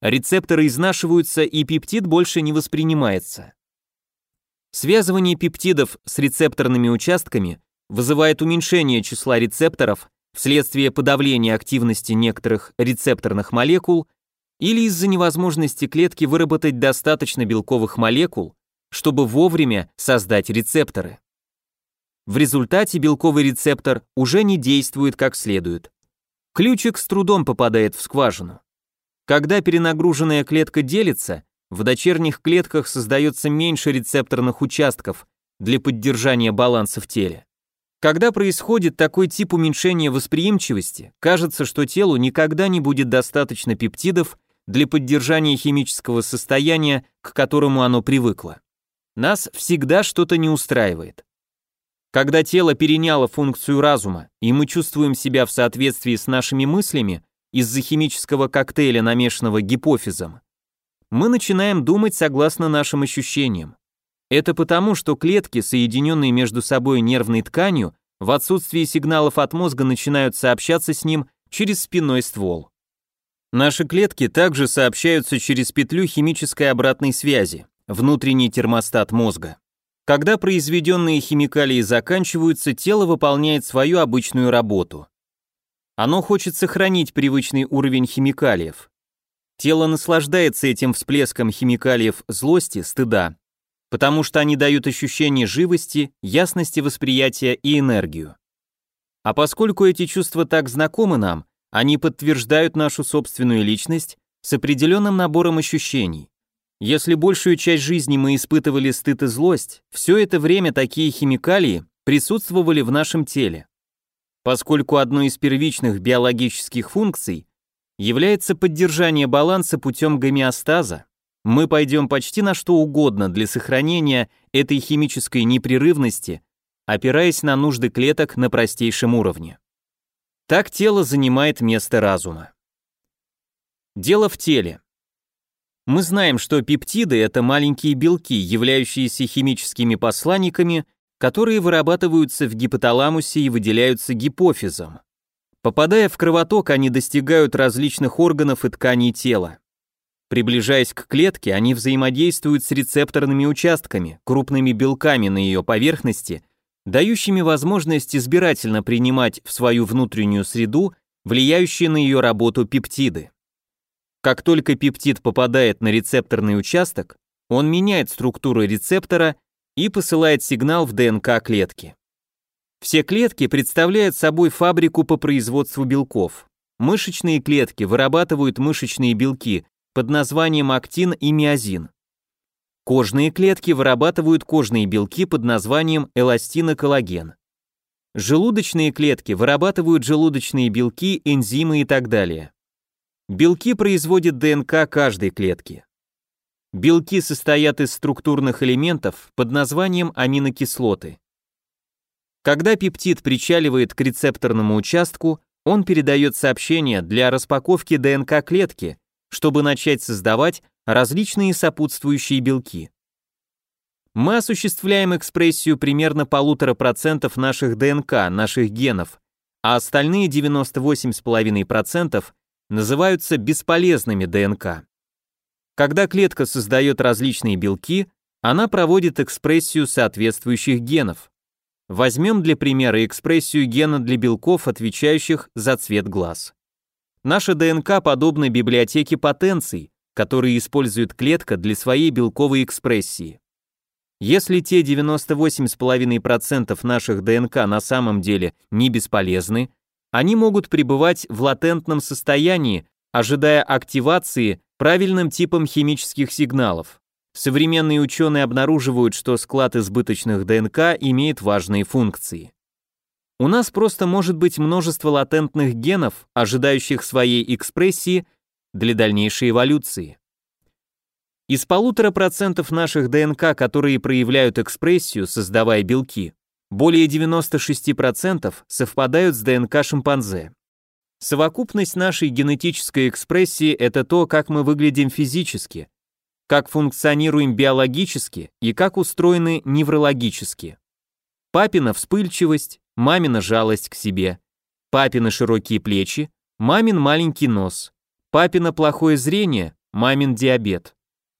рецепторы изнашиваются и пептид больше не воспринимается. Связывание пептидов с рецепторными участками вызывает уменьшение числа рецепторов вследствие подавления активности некоторых рецепторных молекул или из-за невозможности клетки выработать достаточно белковых молекул, чтобы вовремя создать рецепторы. В результате белковый рецептор уже не действует как следует. Ключик с трудом попадает в скважину. Когда перенагруженная клетка делится, в дочерних клетках создается меньше рецепторных участков для поддержания баланса в теле. Когда происходит такой тип уменьшения восприимчивости, кажется, что телу никогда не будет достаточно пептидов для поддержания химического состояния, к которому оно привыкло. Нас всегда что-то не устраивает. Когда тело переняло функцию разума, и мы чувствуем себя в соответствии с нашими мыслями из-за химического коктейля, намешанного гипофизом, мы начинаем думать согласно нашим ощущениям. Это потому, что клетки, соединенные между собой нервной тканью, в отсутствии сигналов от мозга начинают сообщаться с ним через спиной ствол. Наши клетки также сообщаются через петлю химической обратной связи, внутренний термостат мозга. Когда произведенные химикалии заканчиваются, тело выполняет свою обычную работу. Оно хочет сохранить привычный уровень химикалиев, Тело наслаждается этим всплеском химикалиев злости, стыда, потому что они дают ощущение живости, ясности восприятия и энергию. А поскольку эти чувства так знакомы нам, они подтверждают нашу собственную личность с определенным набором ощущений. Если большую часть жизни мы испытывали стыд и злость, все это время такие химикалии присутствовали в нашем теле. Поскольку одной из первичных биологических функций является поддержание баланса путем гомеостаза. Мы пойдем почти на что угодно для сохранения этой химической непрерывности, опираясь на нужды клеток на простейшем уровне. Так тело занимает место разума. Дело в теле. Мы знаем, что пептиды – это маленькие белки, являющиеся химическими посланниками, которые вырабатываются в гипоталамусе и выделяются гипофизом. Попадая в кровоток, они достигают различных органов и тканей тела. Приближаясь к клетке, они взаимодействуют с рецепторными участками, крупными белками на ее поверхности, дающими возможность избирательно принимать в свою внутреннюю среду влияющие на ее работу пептиды. Как только пептид попадает на рецепторный участок, он меняет структуру рецептора и посылает сигнал в ДНК клетки. Все клетки представляют собой фабрику по производству белков. Мышечные клетки вырабатывают мышечные белки под названием актин и миозин. Кожные клетки вырабатывают кожные белки под названием эластина и коллаген. Желудочные клетки вырабатывают желудочные белки, энзимы и так далее. Белки производят ДНК каждой клетки. Белки состоят из структурных элементов под названием аминокислоты. Когда пептид причаливает к рецепторному участку, он передает сообщение для распаковки ДНК клетки, чтобы начать создавать различные сопутствующие белки. Мы осуществляем экспрессию примерно полутора процентов наших ДНК, наших генов, а остальные 98,5% называются бесполезными ДНК. Когда клетка создает различные белки, она проводит экспрессию соответствующих генов. Возьмем для примера экспрессию гена для белков, отвечающих за цвет глаз. Наша ДНК подобна библиотеке потенций, которые использует клетка для своей белковой экспрессии. Если те 98,5% наших ДНК на самом деле не бесполезны, они могут пребывать в латентном состоянии, ожидая активации правильным типом химических сигналов. Современные ученые обнаруживают, что склад избыточных ДНК имеет важные функции. У нас просто может быть множество латентных генов, ожидающих своей экспрессии для дальнейшей эволюции. Из полутора процентов наших ДНК, которые проявляют экспрессию, создавая белки, более 96% совпадают с ДНК шимпанзе. Совокупность нашей генетической экспрессии – это то, как мы выглядим физически, как функционируем биологически и как устроены неврологически. Папина вспыльчивость, мамина жалость к себе, папины широкие плечи, мамин маленький нос, папина плохое зрение, мамин диабет.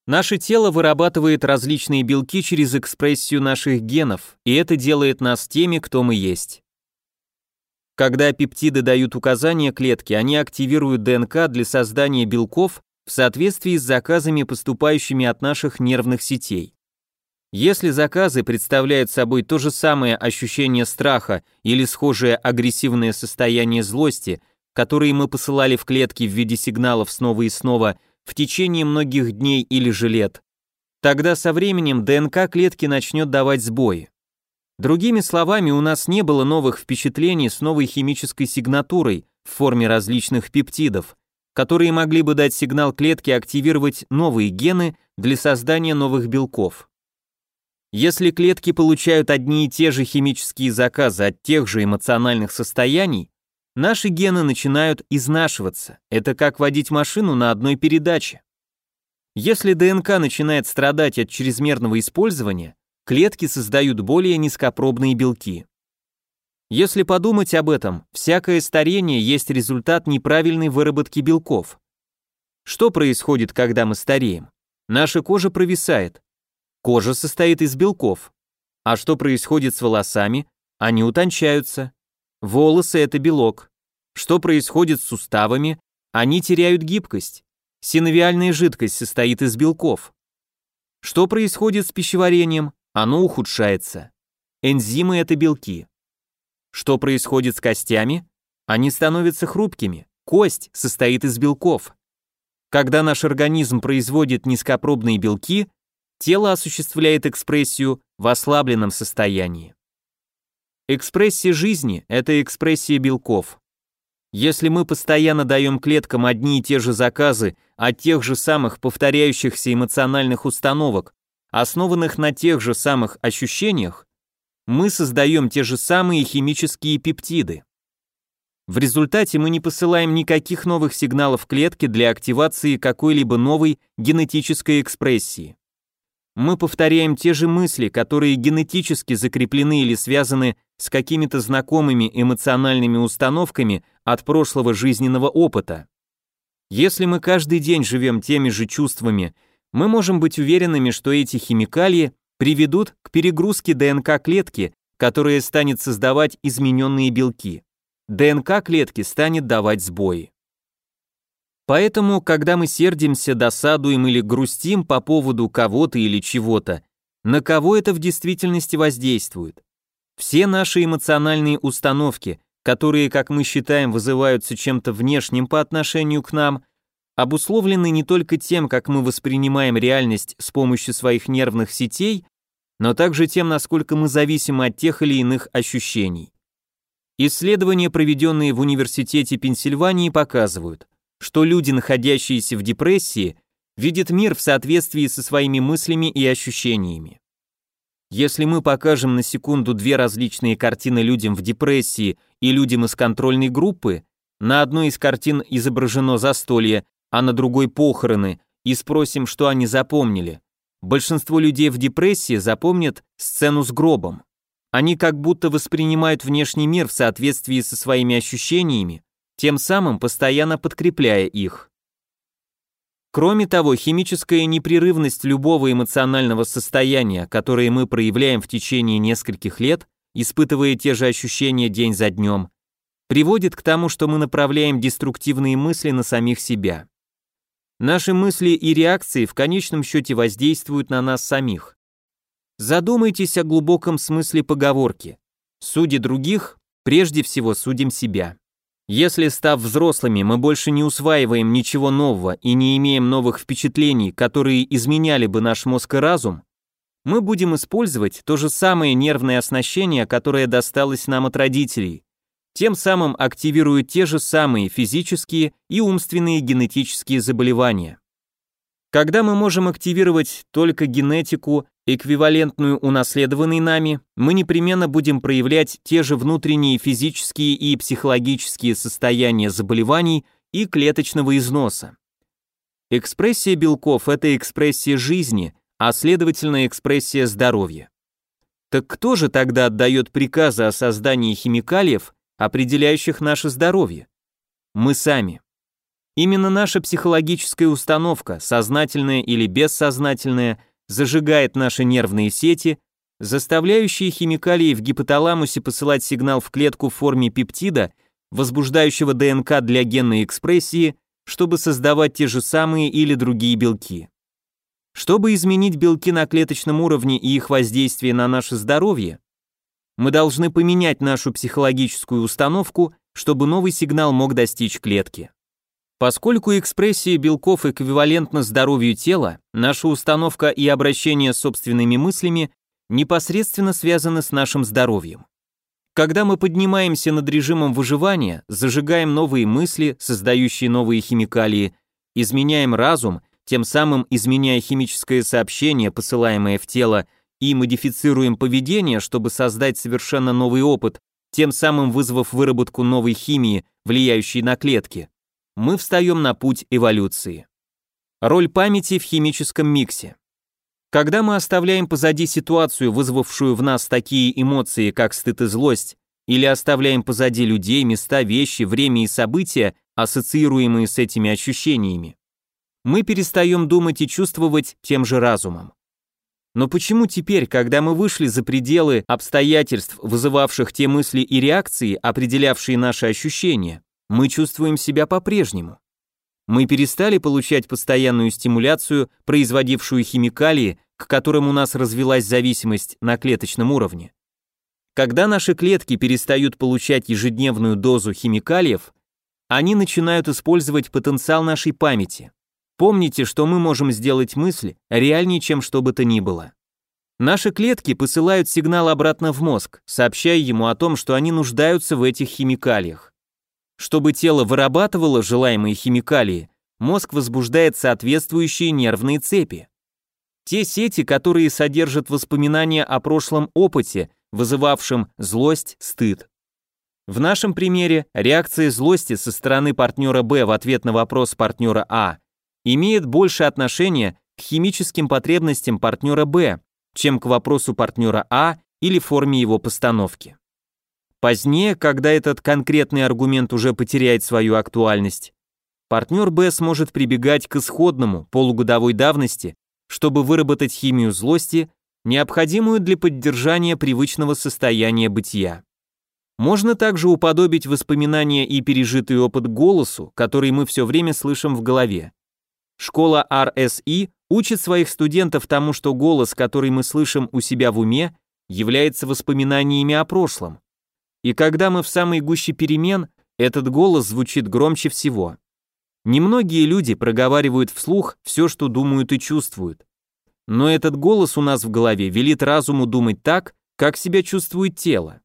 Наше тело вырабатывает различные белки через экспрессию наших генов, и это делает нас теми, кто мы есть. Когда пептиды дают указания клетке, они активируют ДНК для создания белков, в соответствии с заказами, поступающими от наших нервных сетей. Если заказы представляют собой то же самое ощущение страха или схожее агрессивное состояние злости, которые мы посылали в клетки в виде сигналов снова и снова в течение многих дней или же лет, тогда со временем ДНК клетки начнет давать сбои. Другими словами, у нас не было новых впечатлений с новой химической сигнатурой в форме различных пептидов, которые могли бы дать сигнал клетке активировать новые гены для создания новых белков. Если клетки получают одни и те же химические заказы от тех же эмоциональных состояний, наши гены начинают изнашиваться. Это как водить машину на одной передаче. Если ДНК начинает страдать от чрезмерного использования, клетки создают более низкопробные белки. Если подумать об этом, всякое старение есть результат неправильной выработки белков. Что происходит, когда мы стареем? Наша кожа провисает. Кожа состоит из белков. А что происходит с волосами? Они утончаются. Волосы – это белок. Что происходит с суставами? Они теряют гибкость. Синовиальная жидкость состоит из белков. Что происходит с пищеварением? Оно ухудшается. Энзимы – это белки. Что происходит с костями? Они становятся хрупкими. Кость состоит из белков. Когда наш организм производит низкопробные белки, тело осуществляет экспрессию в ослабленном состоянии. Экспрессия жизни – это экспрессия белков. Если мы постоянно даем клеткам одни и те же заказы от тех же самых повторяющихся эмоциональных установок, основанных на тех же самых ощущениях, мы создаем те же самые химические пептиды. В результате мы не посылаем никаких новых сигналов клетке для активации какой-либо новой генетической экспрессии. Мы повторяем те же мысли, которые генетически закреплены или связаны с какими-то знакомыми эмоциональными установками от прошлого жизненного опыта. Если мы каждый день живем теми же чувствами, мы можем быть уверенными, что эти химикалии приведут к перегрузке ДНК клетки, которая станет создавать измененные белки. ДНК клетки станет давать сбои. Поэтому, когда мы сердимся, досадуем или грустим по поводу кого-то или чего-то, на кого это в действительности воздействует? Все наши эмоциональные установки, которые, как мы считаем, вызываются чем-то внешним по отношению к нам – обусловлены не только тем, как мы воспринимаем реальность с помощью своих нервных сетей, но также тем, насколько мы зависимы от тех или иных ощущений. Исследования, проведенные в Университете Пенсильвании, показывают, что люди, находящиеся в депрессии, видят мир в соответствии со своими мыслями и ощущениями. Если мы покажем на секунду две различные картины людям в депрессии и людям из контрольной группы, на одной из картин изображено застолье, а на другой похороны и спросим, что они запомнили. Большинство людей в депрессии запомнят сцену с гробом. Они как будто воспринимают внешний мир в соответствии со своими ощущениями, тем самым постоянно подкрепляя их. Кроме того, химическая непрерывность любого эмоционального состояния, которое мы проявляем в течение нескольких лет, испытывая те же ощущения день за днем, приводит к тому, что мы направляем деструктивные мысли на самих себя. Наши мысли и реакции в конечном счете воздействуют на нас самих. Задумайтесь о глубоком смысле поговорки. судя других, прежде всего судим себя. Если, став взрослыми, мы больше не усваиваем ничего нового и не имеем новых впечатлений, которые изменяли бы наш мозг и разум, мы будем использовать то же самое нервное оснащение, которое досталось нам от родителей, тем самым активируют те же самые физические и умственные генетические заболевания. Когда мы можем активировать только генетику, эквивалентную унаследованной нами, мы непременно будем проявлять те же внутренние физические и психологические состояния заболеваний и клеточного износа. Экспрессия белков – это экспрессия жизни, а следовательно экспрессия здоровья. Так кто же тогда отдает приказы о создании химикалиев, определяющих наше здоровье. Мы сами. Именно наша психологическая установка, сознательная или бессознательная, зажигает наши нервные сети, заставляющие химикалии в гипоталамусе посылать сигнал в клетку в форме пептида, возбуждающего ДНК для генной экспрессии, чтобы создавать те же самые или другие белки. Чтобы изменить белки на клеточном уровне и их воздействие на наше здоровье, мы должны поменять нашу психологическую установку, чтобы новый сигнал мог достичь клетки. Поскольку экспрессия белков эквивалентна здоровью тела, наша установка и обращение с собственными мыслями непосредственно связаны с нашим здоровьем. Когда мы поднимаемся над режимом выживания, зажигаем новые мысли, создающие новые химикалии, изменяем разум, тем самым изменяя химическое сообщение, посылаемое в тело, и модифицируем поведение, чтобы создать совершенно новый опыт, тем самым вызвав выработку новой химии, влияющей на клетки, мы встаем на путь эволюции. Роль памяти в химическом миксе. Когда мы оставляем позади ситуацию, вызвавшую в нас такие эмоции, как стыд и злость, или оставляем позади людей, места, вещи, время и события, ассоциируемые с этими ощущениями, мы перестаем думать и чувствовать тем же разумом. Но почему теперь, когда мы вышли за пределы обстоятельств, вызывавших те мысли и реакции, определявшие наши ощущения, мы чувствуем себя по-прежнему? Мы перестали получать постоянную стимуляцию, производившую химикалии, к которым у нас развилась зависимость на клеточном уровне. Когда наши клетки перестают получать ежедневную дозу химикалиев, они начинают использовать потенциал нашей памяти. Помните, что мы можем сделать мысль реальнее, чем что бы то ни было. Наши клетки посылают сигнал обратно в мозг, сообщая ему о том, что они нуждаются в этих химикалиях. Чтобы тело вырабатывало желаемые химикалии, мозг возбуждает соответствующие нервные цепи. Те сети, которые содержат воспоминания о прошлом опыте, вызывавшем злость, стыд. В нашем примере реакция злости со стороны партнера Б в ответ на вопрос партнера А – имеет больше отношения к химическим потребностям партнера Б, чем к вопросу партнера А или форме его постановки. Позднее, когда этот конкретный аргумент уже потеряет свою актуальность, партнер Б сможет прибегать к исходному полугодовой давности, чтобы выработать химию злости, необходимую для поддержания привычного состояния бытия. Можно также уподобить воспоминания и пережитый опыт голосу, который мы все время слышим в голове. Школа RSI учит своих студентов тому, что голос, который мы слышим у себя в уме, является воспоминаниями о прошлом. И когда мы в самой гуще перемен, этот голос звучит громче всего. Немногие люди проговаривают вслух все, что думают и чувствуют. Но этот голос у нас в голове велит разуму думать так, как себя чувствует тело.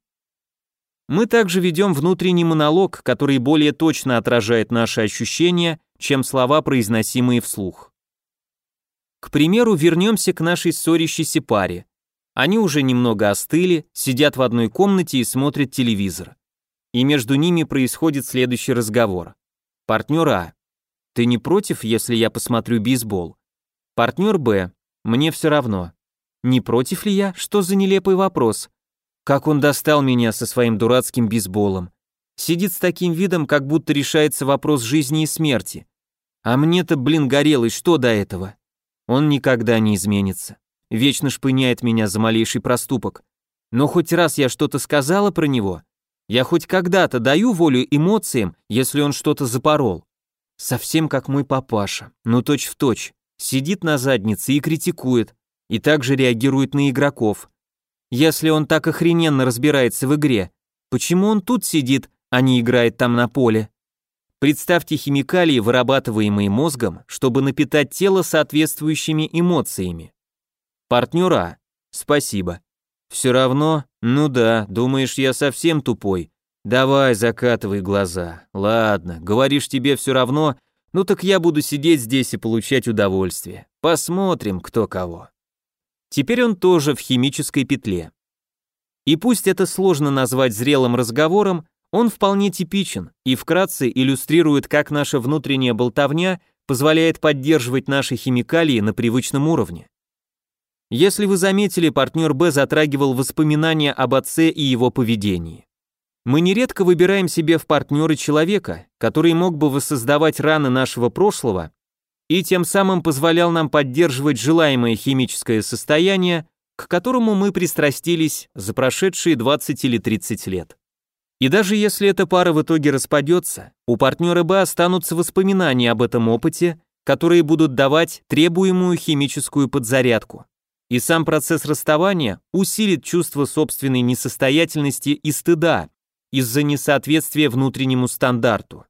Мы также ведем внутренний монолог, который более точно отражает наши ощущения чем слова, произносимые вслух. К примеру, вернемся к нашей ссорящейся паре. Они уже немного остыли, сидят в одной комнате и смотрят телевизор. И между ними происходит следующий разговор. Партнер А. Ты не против, если я посмотрю бейсбол? Партнер Б. Мне все равно. Не против ли я? Что за нелепый вопрос? Как он достал меня со своим дурацким бейсболом? Сидит с таким видом, как будто решается вопрос жизни и смерти. А мне-то, блин, горелый, что до этого? Он никогда не изменится. Вечно шпыняет меня за малейший проступок. Но хоть раз я что-то сказала про него, я хоть когда-то даю волю эмоциям, если он что-то запорол. Совсем как мой папаша, ну точь-в-точь. Точь. Сидит на заднице и критикует, и также реагирует на игроков. Если он так охрененно разбирается в игре, почему он тут сидит, а не играет там на поле? Представьте химикалии, вырабатываемые мозгом, чтобы напитать тело соответствующими эмоциями. Партнер А. Спасибо. Все равно, ну да, думаешь, я совсем тупой. Давай, закатывай глаза. Ладно, говоришь тебе все равно, ну так я буду сидеть здесь и получать удовольствие. Посмотрим, кто кого. Теперь он тоже в химической петле. И пусть это сложно назвать зрелым разговором, он вполне типичен и вкратце иллюстрирует, как наша внутренняя болтовня позволяет поддерживать наши химикалии на привычном уровне. Если вы заметили, партнер Б затрагивал воспоминания об отце и его поведении. Мы нередко выбираем себе в партнеры человека, который мог бы воссоздавать раны нашего прошлого и тем самым позволял нам поддерживать желаемое химическое состояние, к которому мы пристрастились за прошедшие 20 или 30 лет. И даже если эта пара в итоге распадется, у партнера Б останутся воспоминания об этом опыте, которые будут давать требуемую химическую подзарядку. И сам процесс расставания усилит чувство собственной несостоятельности и стыда из-за несоответствия внутреннему стандарту.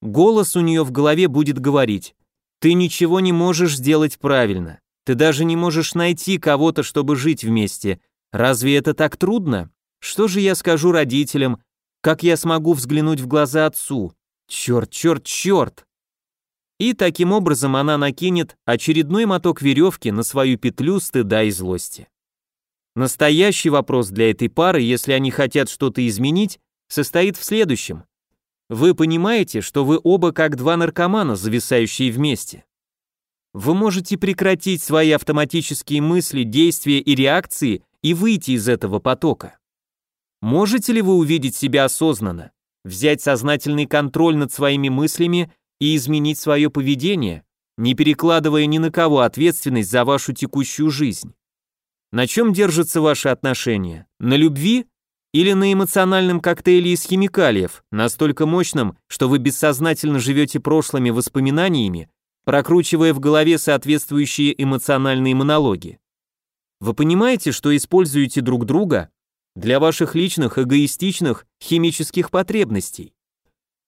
Голос у нее в голове будет говорить «Ты ничего не можешь сделать правильно, ты даже не можешь найти кого-то, чтобы жить вместе, разве это так трудно?» Что же я скажу родителям? Как я смогу взглянуть в глаза отцу? Черт, черт, черт! И таким образом она накинет очередной моток веревки на свою петлю стыда и злости. Настоящий вопрос для этой пары, если они хотят что-то изменить, состоит в следующем. Вы понимаете, что вы оба как два наркомана, зависающие вместе. Вы можете прекратить свои автоматические мысли, действия и реакции и выйти из этого потока. Можете ли вы увидеть себя осознанно, взять сознательный контроль над своими мыслями и изменить свое поведение, не перекладывая ни на кого ответственность за вашу текущую жизнь? На чем держатся ваши отношения? На любви или на эмоциональном коктейле из химикалиев, настолько мощном, что вы бессознательно живете прошлыми воспоминаниями, прокручивая в голове соответствующие эмоциональные монологи. Вы понимаете, что используете друг друга для ваших личных эгоистичных химических потребностей.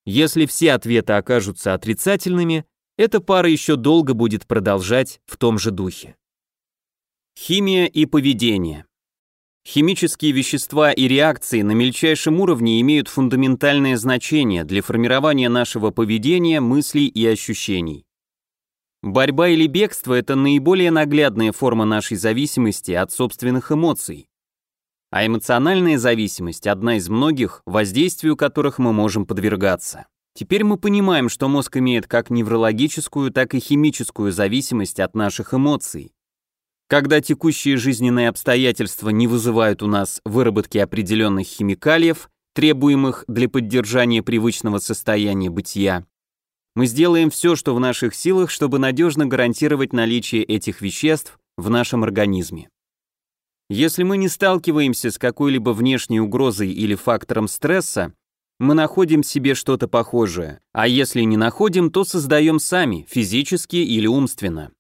Если все ответы окажутся отрицательными, эта пара еще долго будет продолжать в том же духе. Химия и поведение. Химические вещества и реакции на мельчайшем уровне имеют фундаментальное значение для формирования нашего поведения, мыслей и ощущений. Борьба или бегство – это наиболее наглядная форма нашей зависимости от собственных эмоций а эмоциональная зависимость – одна из многих, воздействию которых мы можем подвергаться. Теперь мы понимаем, что мозг имеет как неврологическую, так и химическую зависимость от наших эмоций. Когда текущие жизненные обстоятельства не вызывают у нас выработки определенных химикалиев, требуемых для поддержания привычного состояния бытия, мы сделаем все, что в наших силах, чтобы надежно гарантировать наличие этих веществ в нашем организме. Если мы не сталкиваемся с какой-либо внешней угрозой или фактором стресса, мы находим себе что-то похожее, а если не находим, то создаем сами, физически или умственно.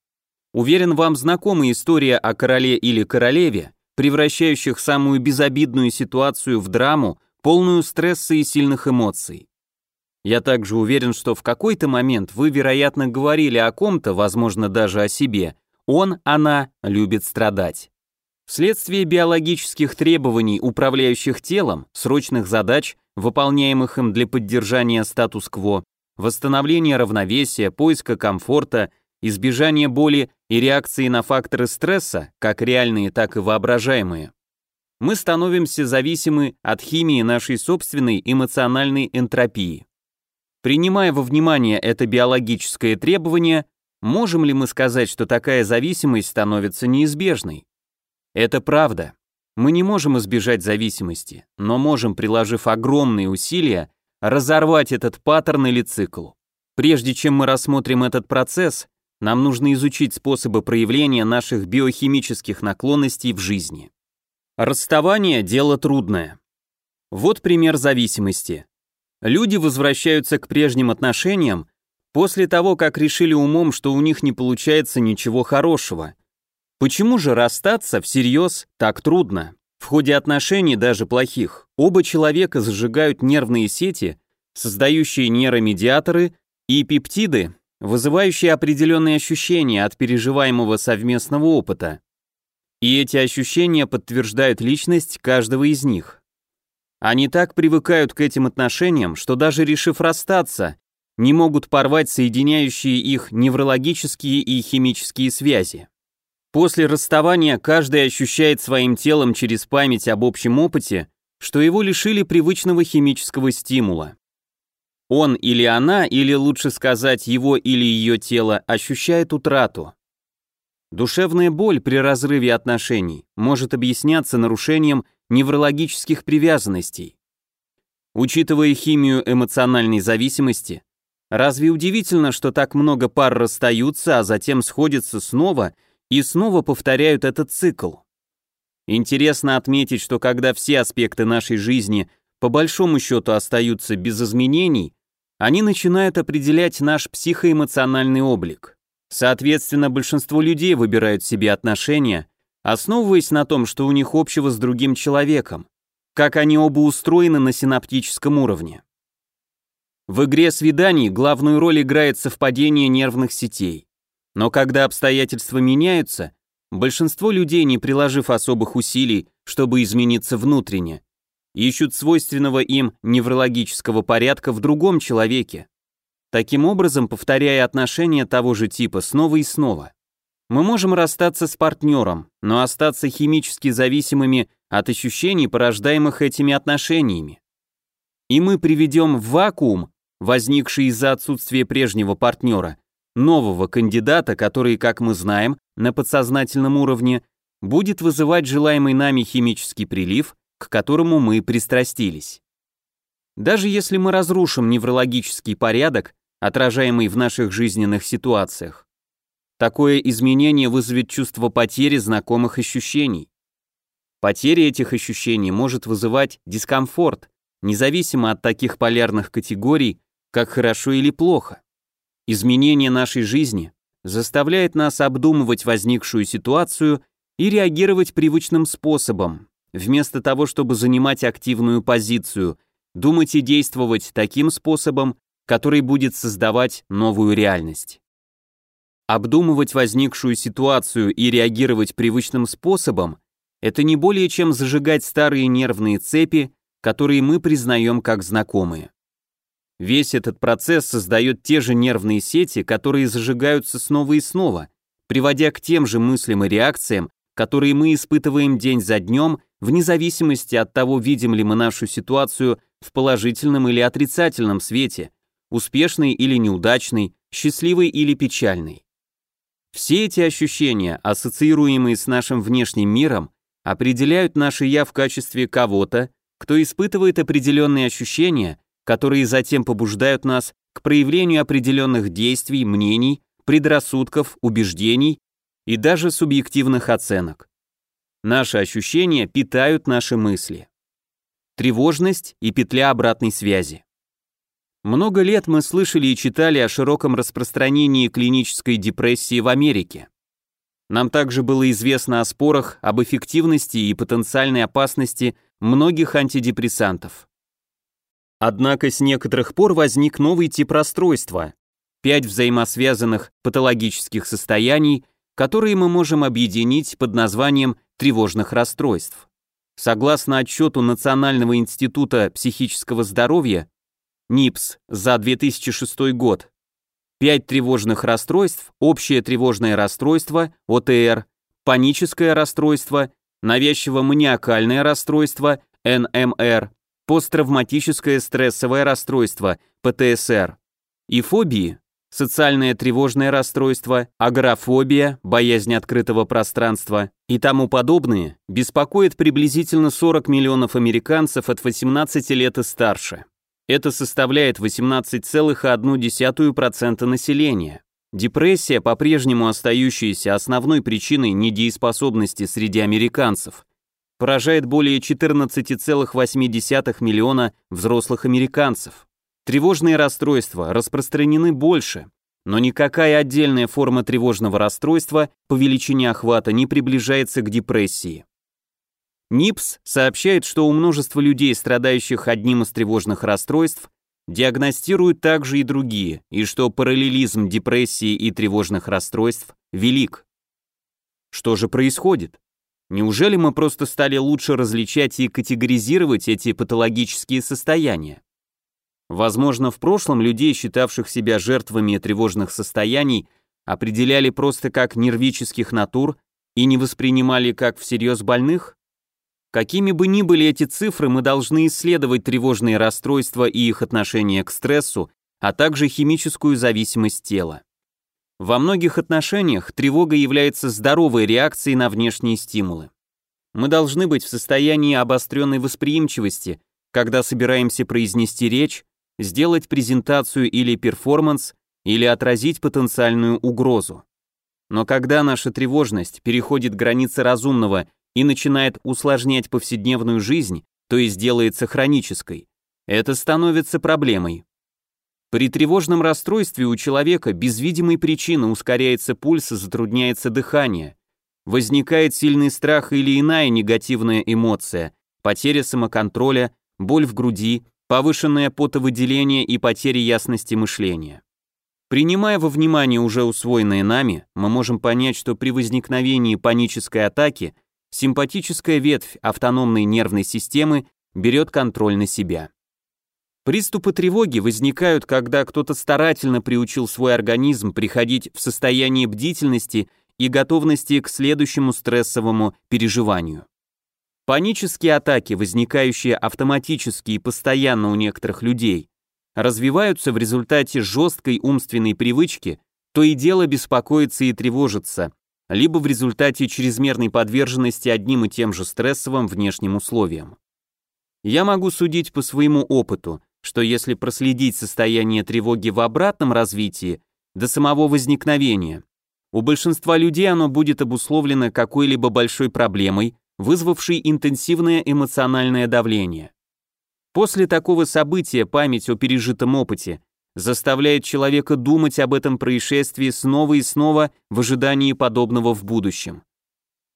Уверен, вам знакома история о короле или королеве, превращающих самую безобидную ситуацию в драму, полную стресса и сильных эмоций. Я также уверен, что в какой-то момент вы, вероятно, говорили о ком-то, возможно, даже о себе. Он, она любит страдать. Вследствие биологических требований, управляющих телом, срочных задач, выполняемых им для поддержания статус-кво, восстановления равновесия, поиска комфорта, избежания боли и реакции на факторы стресса, как реальные, так и воображаемые, мы становимся зависимы от химии нашей собственной эмоциональной энтропии. Принимая во внимание это биологическое требование, можем ли мы сказать, что такая зависимость становится неизбежной? Это правда. Мы не можем избежать зависимости, но можем, приложив огромные усилия, разорвать этот паттерн или цикл. Прежде чем мы рассмотрим этот процесс, нам нужно изучить способы проявления наших биохимических наклонностей в жизни. Расставание – дело трудное. Вот пример зависимости. Люди возвращаются к прежним отношениям после того, как решили умом, что у них не получается ничего хорошего – Почему же расстаться всерьез так трудно? В ходе отношений, даже плохих, оба человека зажигают нервные сети, создающие нейромедиаторы и пептиды, вызывающие определенные ощущения от переживаемого совместного опыта. И эти ощущения подтверждают личность каждого из них. Они так привыкают к этим отношениям, что даже решив расстаться, не могут порвать соединяющие их неврологические и химические связи. После расставания каждый ощущает своим телом через память об общем опыте, что его лишили привычного химического стимула. Он или она, или лучше сказать, его или ее тело ощущает утрату. Душевная боль при разрыве отношений может объясняться нарушением неврологических привязанностей. Учитывая химию эмоциональной зависимости, разве удивительно, что так много пар расстаются, а затем сходятся снова – и снова повторяют этот цикл. Интересно отметить, что когда все аспекты нашей жизни по большому счету остаются без изменений, они начинают определять наш психоэмоциональный облик. Соответственно, большинство людей выбирают себе отношения, основываясь на том, что у них общего с другим человеком, как они оба устроены на синаптическом уровне. В игре свиданий главную роль играет совпадение нервных сетей. Но когда обстоятельства меняются, большинство людей, не приложив особых усилий, чтобы измениться внутренне, ищут свойственного им неврологического порядка в другом человеке. Таким образом, повторяя отношения того же типа снова и снова, мы можем расстаться с партнером, но остаться химически зависимыми от ощущений, порождаемых этими отношениями. И мы приведем в вакуум, возникший из-за отсутствия прежнего партнера, нового кандидата, который, как мы знаем, на подсознательном уровне будет вызывать желаемый нами химический прилив, к которому мы пристрастились. Даже если мы разрушим неврологический порядок, отражаемый в наших жизненных ситуациях, такое изменение вызовет чувство потери знакомых ощущений. Потеря этих ощущений может вызывать дискомфорт, независимо от таких полярных категорий, как хорошо или плохо. Изменение нашей жизни заставляет нас обдумывать возникшую ситуацию и реагировать привычным способом, вместо того, чтобы занимать активную позицию, думать и действовать таким способом, который будет создавать новую реальность. Обдумывать возникшую ситуацию и реагировать привычным способом – это не более чем зажигать старые нервные цепи, которые мы признаем как знакомые. Весь этот процесс создает те же нервные сети, которые зажигаются снова и снова, приводя к тем же мыслям и реакциям, которые мы испытываем день за днем, вне зависимости от того, видим ли мы нашу ситуацию в положительном или отрицательном свете, успешной или неудачной, счастливой или печальной. Все эти ощущения, ассоциируемые с нашим внешним миром, определяют наше «я» в качестве кого-то, кто испытывает определенные ощущения которые затем побуждают нас к проявлению определенных действий, мнений, предрассудков, убеждений и даже субъективных оценок. Наши ощущения питают наши мысли. Тревожность и петля обратной связи. Много лет мы слышали и читали о широком распространении клинической депрессии в Америке. Нам также было известно о спорах об эффективности и потенциальной опасности многих антидепрессантов. Однако с некоторых пор возник новый тип расстройства. Пять взаимосвязанных патологических состояний, которые мы можем объединить под названием тревожных расстройств. Согласно отчету Национального института психического здоровья, НИПС за 2006 год, пять тревожных расстройств, общее тревожное расстройство, ОТР, паническое расстройство, навязчиво-маниакальное расстройство, НМР, посттравматическое стрессовое расстройство, ПТСР, и фобии, социальное тревожное расстройство, агорафобия, боязнь открытого пространства и тому подобные, беспокоит приблизительно 40 миллионов американцев от 18 лет и старше. Это составляет 18,1% населения. Депрессия, по-прежнему остающаяся основной причиной недееспособности среди американцев, поражает более 14,8 миллиона взрослых американцев. Тревожные расстройства распространены больше, но никакая отдельная форма тревожного расстройства по величине охвата не приближается к депрессии. НИПС сообщает, что у множества людей, страдающих одним из тревожных расстройств, диагностируют также и другие, и что параллелизм депрессии и тревожных расстройств велик. Что же происходит? Неужели мы просто стали лучше различать и категоризировать эти патологические состояния? Возможно, в прошлом людей, считавших себя жертвами тревожных состояний, определяли просто как нервических натур и не воспринимали как всерьез больных? Какими бы ни были эти цифры, мы должны исследовать тревожные расстройства и их отношение к стрессу, а также химическую зависимость тела. Во многих отношениях тревога является здоровой реакцией на внешние стимулы. Мы должны быть в состоянии обостренной восприимчивости, когда собираемся произнести речь, сделать презентацию или перформанс, или отразить потенциальную угрозу. Но когда наша тревожность переходит границы разумного и начинает усложнять повседневную жизнь, то есть делается хронической, это становится проблемой. При тревожном расстройстве у человека без видимой причины ускоряется пульс и затрудняется дыхание. Возникает сильный страх или иная негативная эмоция, потеря самоконтроля, боль в груди, повышенное потовыделение и потеря ясности мышления. Принимая во внимание уже усвоенное нами, мы можем понять, что при возникновении панической атаки симпатическая ветвь автономной нервной системы берет контроль на себя. Приступы тревоги возникают, когда кто-то старательно приучил свой организм приходить в состояние бдительности и готовности к следующему стрессовому переживанию. Панические атаки, возникающие автоматически и постоянно у некоторых людей, развиваются в результате жесткой умственной привычки то и дело беспокоиться и тревожиться, либо в результате чрезмерной подверженности одним и тем же стрессовым внешним условиям. Я могу судить по своему опыту, что если проследить состояние тревоги в обратном развитии, до самого возникновения, у большинства людей оно будет обусловлено какой-либо большой проблемой, вызвавшей интенсивное эмоциональное давление. После такого события память о пережитом опыте заставляет человека думать об этом происшествии снова и снова в ожидании подобного в будущем.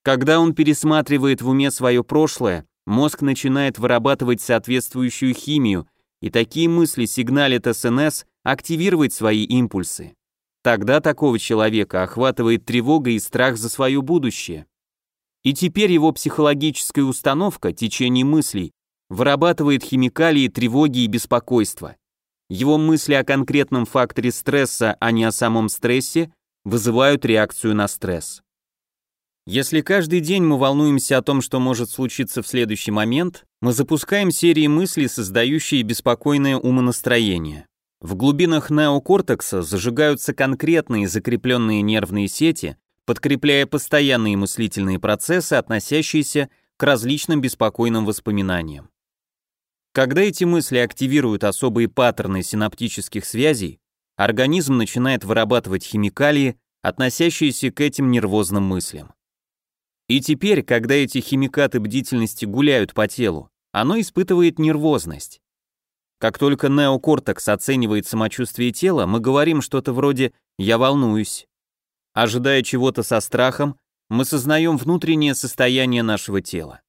Когда он пересматривает в уме свое прошлое, мозг начинает вырабатывать соответствующую химию, и такие мысли сигналят СНС активировать свои импульсы. Тогда такого человека охватывает тревога и страх за свое будущее. И теперь его психологическая установка, течение мыслей, вырабатывает химикалии тревоги и беспокойства. Его мысли о конкретном факторе стресса, а не о самом стрессе, вызывают реакцию на стресс. Если каждый день мы волнуемся о том, что может случиться в следующий момент, мы запускаем серии мыслей, создающие беспокойное умонастроение. В глубинах неокортекса зажигаются конкретные закрепленные нервные сети, подкрепляя постоянные мыслительные процессы, относящиеся к различным беспокойным воспоминаниям. Когда эти мысли активируют особые паттерны синаптических связей, организм начинает вырабатывать химикалии, относящиеся к этим нервозным мыслям. И теперь, когда эти химикаты бдительности гуляют по телу, оно испытывает нервозность. Как только неокортекс оценивает самочувствие тела, мы говорим что-то вроде «я волнуюсь». Ожидая чего-то со страхом, мы сознаем внутреннее состояние нашего тела.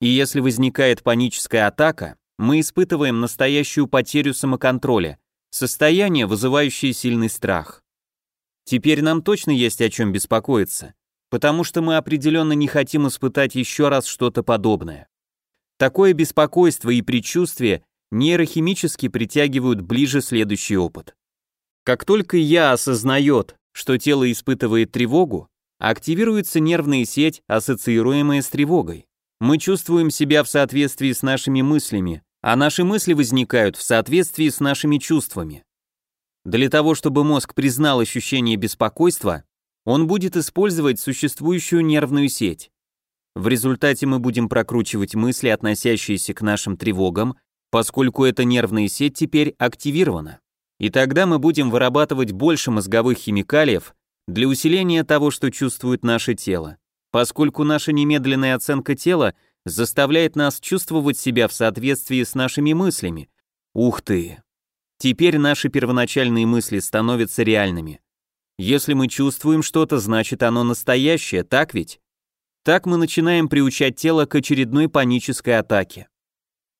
И если возникает паническая атака, мы испытываем настоящую потерю самоконтроля, состояние, вызывающее сильный страх. Теперь нам точно есть о чем беспокоиться, потому что мы определенно не хотим испытать еще раз что-то подобное. Такое беспокойство и предчувствие нейрохимически притягивают ближе следующий опыт. Как только я осознает, что тело испытывает тревогу, активируется нервная сеть, ассоциируемая с тревогой. Мы чувствуем себя в соответствии с нашими мыслями, а наши мысли возникают в соответствии с нашими чувствами. Для того, чтобы мозг признал ощущение беспокойства, он будет использовать существующую нервную сеть. В результате мы будем прокручивать мысли, относящиеся к нашим тревогам, поскольку эта нервная сеть теперь активирована. И тогда мы будем вырабатывать больше мозговых химикалиев для усиления того, что чувствует наше тело, поскольку наша немедленная оценка тела заставляет нас чувствовать себя в соответствии с нашими мыслями. Ух ты! Теперь наши первоначальные мысли становятся реальными. Если мы чувствуем что-то, значит оно настоящее, так ведь? Так мы начинаем приучать тело к очередной панической атаке.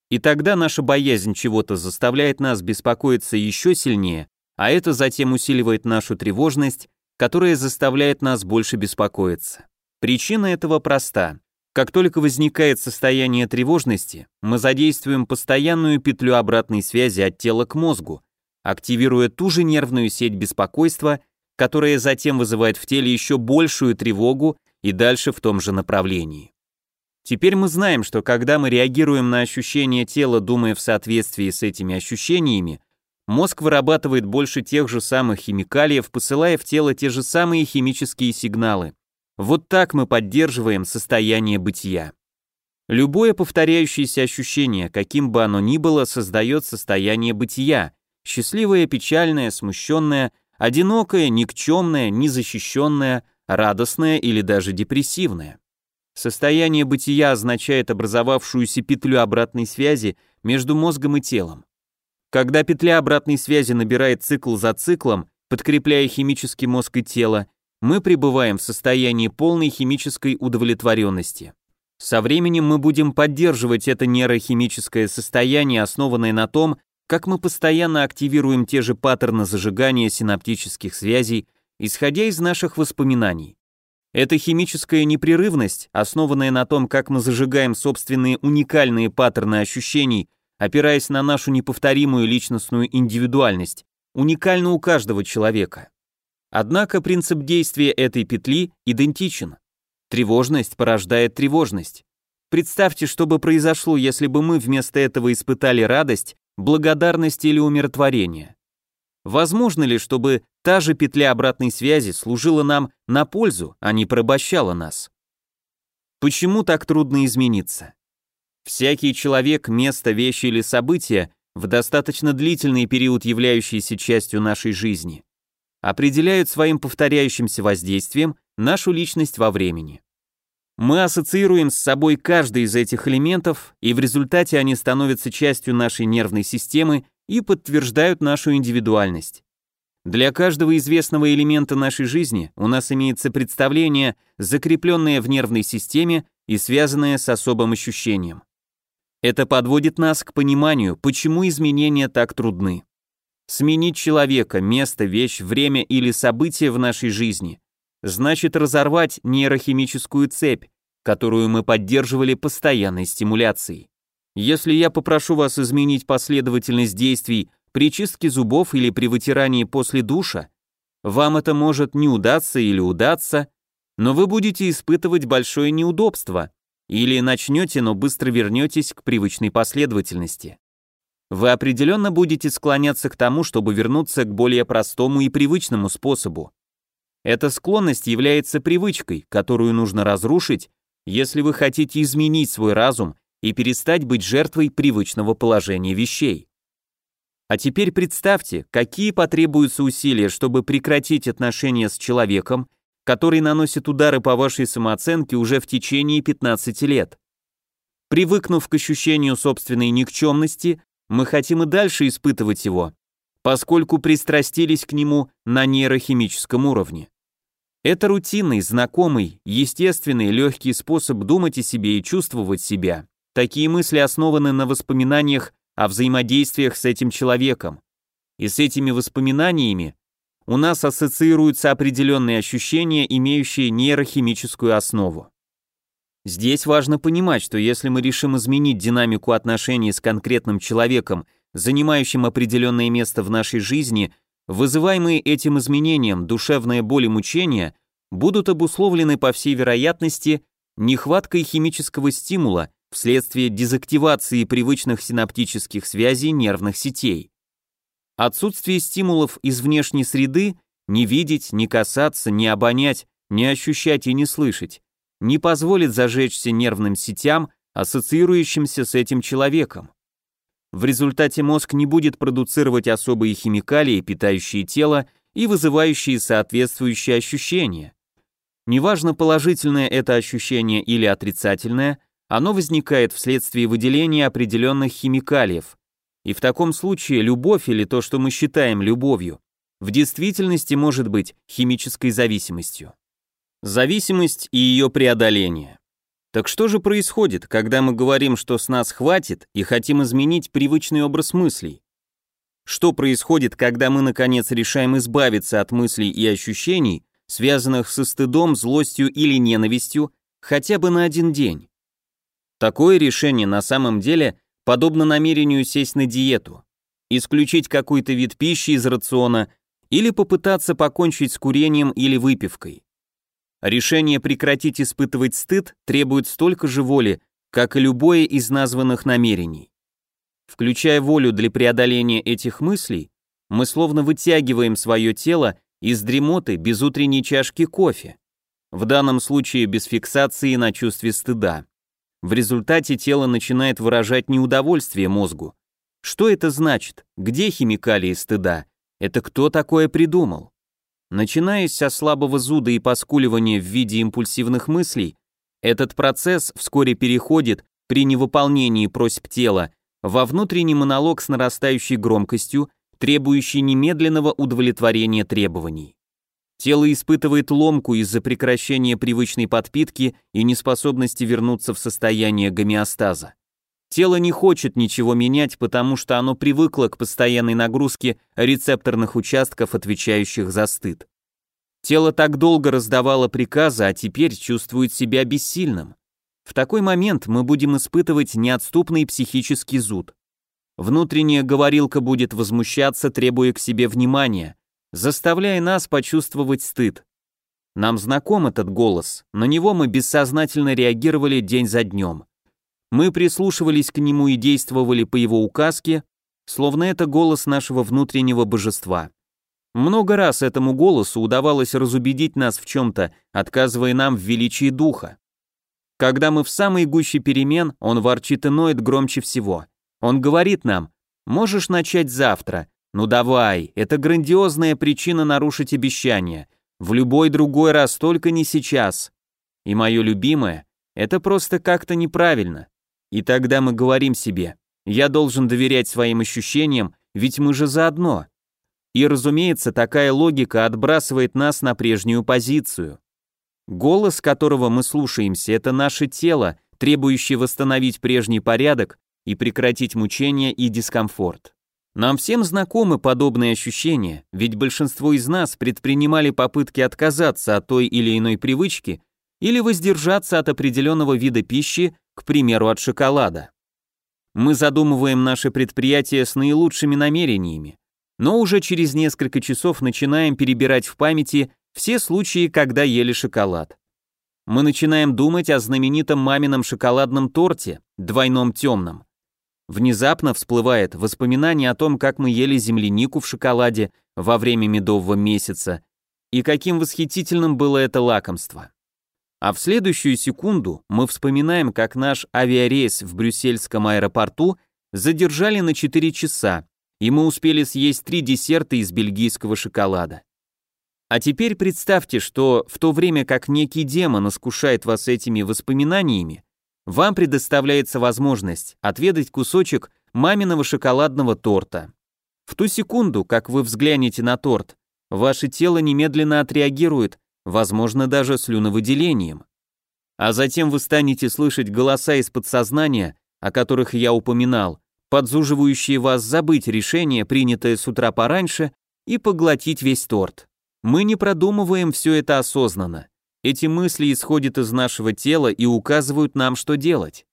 И тогда наша боязнь чего-то заставляет нас беспокоиться еще сильнее, а это затем усиливает нашу тревожность, которая заставляет нас больше беспокоиться. Причина этого проста. Как только возникает состояние тревожности, мы задействуем постоянную петлю обратной связи от тела к мозгу, активируя ту же нервную сеть беспокойства – которая затем вызывает в теле еще большую тревогу и дальше в том же направлении. Теперь мы знаем, что когда мы реагируем на ощущения тела, думая в соответствии с этими ощущениями, мозг вырабатывает больше тех же самых химикалиев, посылая в тело те же самые химические сигналы. Вот так мы поддерживаем состояние бытия. Любое повторяющееся ощущение, каким бы оно ни было, создает состояние бытия, счастливое, печальное, смущенное Одинокая, никчемная, незащищенная, радостная или даже депрессивная. Состояние бытия означает образовавшуюся петлю обратной связи между мозгом и телом. Когда петля обратной связи набирает цикл за циклом, подкрепляя химический мозг и тело, мы пребываем в состоянии полной химической удовлетворенности. Со временем мы будем поддерживать это нейрохимическое состояние, основанное на том, как мы постоянно активируем те же паттерны зажигания синаптических связей, исходя из наших воспоминаний. Эта химическая непрерывность, основанная на том, как мы зажигаем собственные уникальные паттерны ощущений, опираясь на нашу неповторимую личностную индивидуальность, уникальна у каждого человека. Однако принцип действия этой петли идентичен. Тревожность порождает тревожность. Представьте, что бы произошло, если бы мы вместо этого испытали радость благодарность или умиротворение. Возможно ли, чтобы та же петля обратной связи служила нам на пользу, а не порабощала нас? Почему так трудно измениться? Всякий человек, место, вещи или события в достаточно длительный период, являющийся частью нашей жизни, определяют своим повторяющимся воздействием нашу личность во времени. Мы ассоциируем с собой каждый из этих элементов, и в результате они становятся частью нашей нервной системы и подтверждают нашу индивидуальность. Для каждого известного элемента нашей жизни у нас имеется представление, закрепленное в нервной системе и связанное с особым ощущением. Это подводит нас к пониманию, почему изменения так трудны. Сменить человека, место, вещь, время или событие в нашей жизни значит разорвать нейрохимическую цепь, которую мы поддерживали постоянной стимуляцией. Если я попрошу вас изменить последовательность действий при чистке зубов или при вытирании после душа, вам это может не удаться или удаться, но вы будете испытывать большое неудобство или начнете, но быстро вернетесь к привычной последовательности. Вы определенно будете склоняться к тому, чтобы вернуться к более простому и привычному способу. Эта склонность является привычкой, которую нужно разрушить, если вы хотите изменить свой разум и перестать быть жертвой привычного положения вещей. А теперь представьте, какие потребуются усилия, чтобы прекратить отношения с человеком, который наносит удары по вашей самооценке уже в течение 15 лет. Привыкнув к ощущению собственной никчемности, мы хотим и дальше испытывать его, поскольку пристрастились к нему на нейрохимическом уровне. Это рутинный, знакомый, естественный, легкий способ думать о себе и чувствовать себя. Такие мысли основаны на воспоминаниях о взаимодействиях с этим человеком. И с этими воспоминаниями у нас ассоциируются определенные ощущения, имеющие нейрохимическую основу. Здесь важно понимать, что если мы решим изменить динамику отношений с конкретным человеком, занимающим определенное место в нашей жизни, Вызываемые этим изменением душевная боль и мучения будут обусловлены, по всей вероятности, нехваткой химического стимула вследствие дезактивации привычных синаптических связей нервных сетей. Отсутствие стимулов из внешней среды не видеть, не касаться, не обонять, не ощущать и не слышать не позволит зажечься нервным сетям, ассоциирующимся с этим человеком. В результате мозг не будет продуцировать особые химикалии, питающие тело и вызывающие соответствующие ощущения. Неважно, положительное это ощущение или отрицательное, оно возникает вследствие выделения определенных химикалиев. И в таком случае любовь или то, что мы считаем любовью, в действительности может быть химической зависимостью. Зависимость и ее преодоление. Так что же происходит, когда мы говорим, что с нас хватит и хотим изменить привычный образ мыслей? Что происходит, когда мы наконец решаем избавиться от мыслей и ощущений, связанных со стыдом, злостью или ненавистью, хотя бы на один день? Такое решение на самом деле подобно намерению сесть на диету, исключить какой-то вид пищи из рациона или попытаться покончить с курением или выпивкой. Решение прекратить испытывать стыд требует столько же воли, как и любое из названных намерений. Включая волю для преодоления этих мыслей, мы словно вытягиваем свое тело из дремоты без утренней чашки кофе, в данном случае без фиксации на чувстве стыда. В результате тело начинает выражать неудовольствие мозгу. Что это значит? Где химикалии стыда? Это кто такое придумал? Начинаясь со слабого зуда и поскуливания в виде импульсивных мыслей, этот процесс вскоре переходит при невыполнении просьб тела во внутренний монолог с нарастающей громкостью, требующий немедленного удовлетворения требований. Тело испытывает ломку из-за прекращения привычной подпитки и неспособности вернуться в состояние гомеостаза. Тело не хочет ничего менять, потому что оно привыкло к постоянной нагрузке рецепторных участков, отвечающих за стыд. Тело так долго раздавало приказы, а теперь чувствует себя бессильным. В такой момент мы будем испытывать неотступный психический зуд. Внутренняя говорилка будет возмущаться, требуя к себе внимания, заставляя нас почувствовать стыд. Нам знаком этот голос, на него мы бессознательно реагировали день за днем. Мы прислушивались к нему и действовали по его указке, словно это голос нашего внутреннего божества. Много раз этому голосу удавалось разубедить нас в чем-то, отказывая нам в величии духа. Когда мы в самой гуще перемен, он ворчит и ноет громче всего. Он говорит нам, можешь начать завтра, ну давай, это грандиозная причина нарушить обещание, в любой другой раз, только не сейчас. И мое любимое, это просто как-то неправильно. И тогда мы говорим себе, я должен доверять своим ощущениям, ведь мы же заодно. И, разумеется, такая логика отбрасывает нас на прежнюю позицию. Голос, которого мы слушаемся, это наше тело, требующее восстановить прежний порядок и прекратить мучения и дискомфорт. Нам всем знакомы подобные ощущения, ведь большинство из нас предпринимали попытки отказаться от той или иной привычки или воздержаться от определенного вида пищи, к примеру, от шоколада. Мы задумываем наше предприятие с наилучшими намерениями, но уже через несколько часов начинаем перебирать в памяти все случаи, когда ели шоколад. Мы начинаем думать о знаменитом мамином шоколадном торте, двойном темном. Внезапно всплывает воспоминание о том, как мы ели землянику в шоколаде во время медового месяца и каким восхитительным было это лакомство. А в следующую секунду мы вспоминаем, как наш авиарейс в брюссельском аэропорту задержали на 4 часа, и мы успели съесть три десерта из бельгийского шоколада. А теперь представьте, что в то время как некий демон искушает вас этими воспоминаниями, вам предоставляется возможность отведать кусочек маминого шоколадного торта. В ту секунду, как вы взглянете на торт, ваше тело немедленно отреагирует возможно даже слюновыделением. А затем вы станете слышать голоса из подсознания, о которых я упоминал, подзуживающие вас забыть решение, принятое с утра пораньше, и поглотить весь торт. Мы не продумываем все это осознанно. Эти мысли исходят из нашего тела и указывают нам, что делать.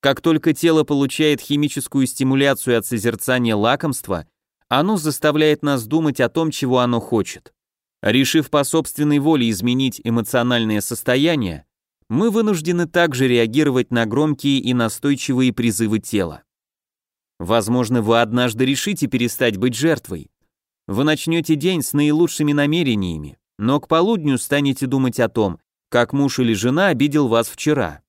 Как только тело получает химическую стимуляцию от созерцания лакомства, оно заставляет нас думать о том, чего оно хочет. Решив по собственной воле изменить эмоциональное состояние, мы вынуждены также реагировать на громкие и настойчивые призывы тела. Возможно, вы однажды решите перестать быть жертвой. Вы начнете день с наилучшими намерениями, но к полудню станете думать о том, как муж или жена обидел вас вчера.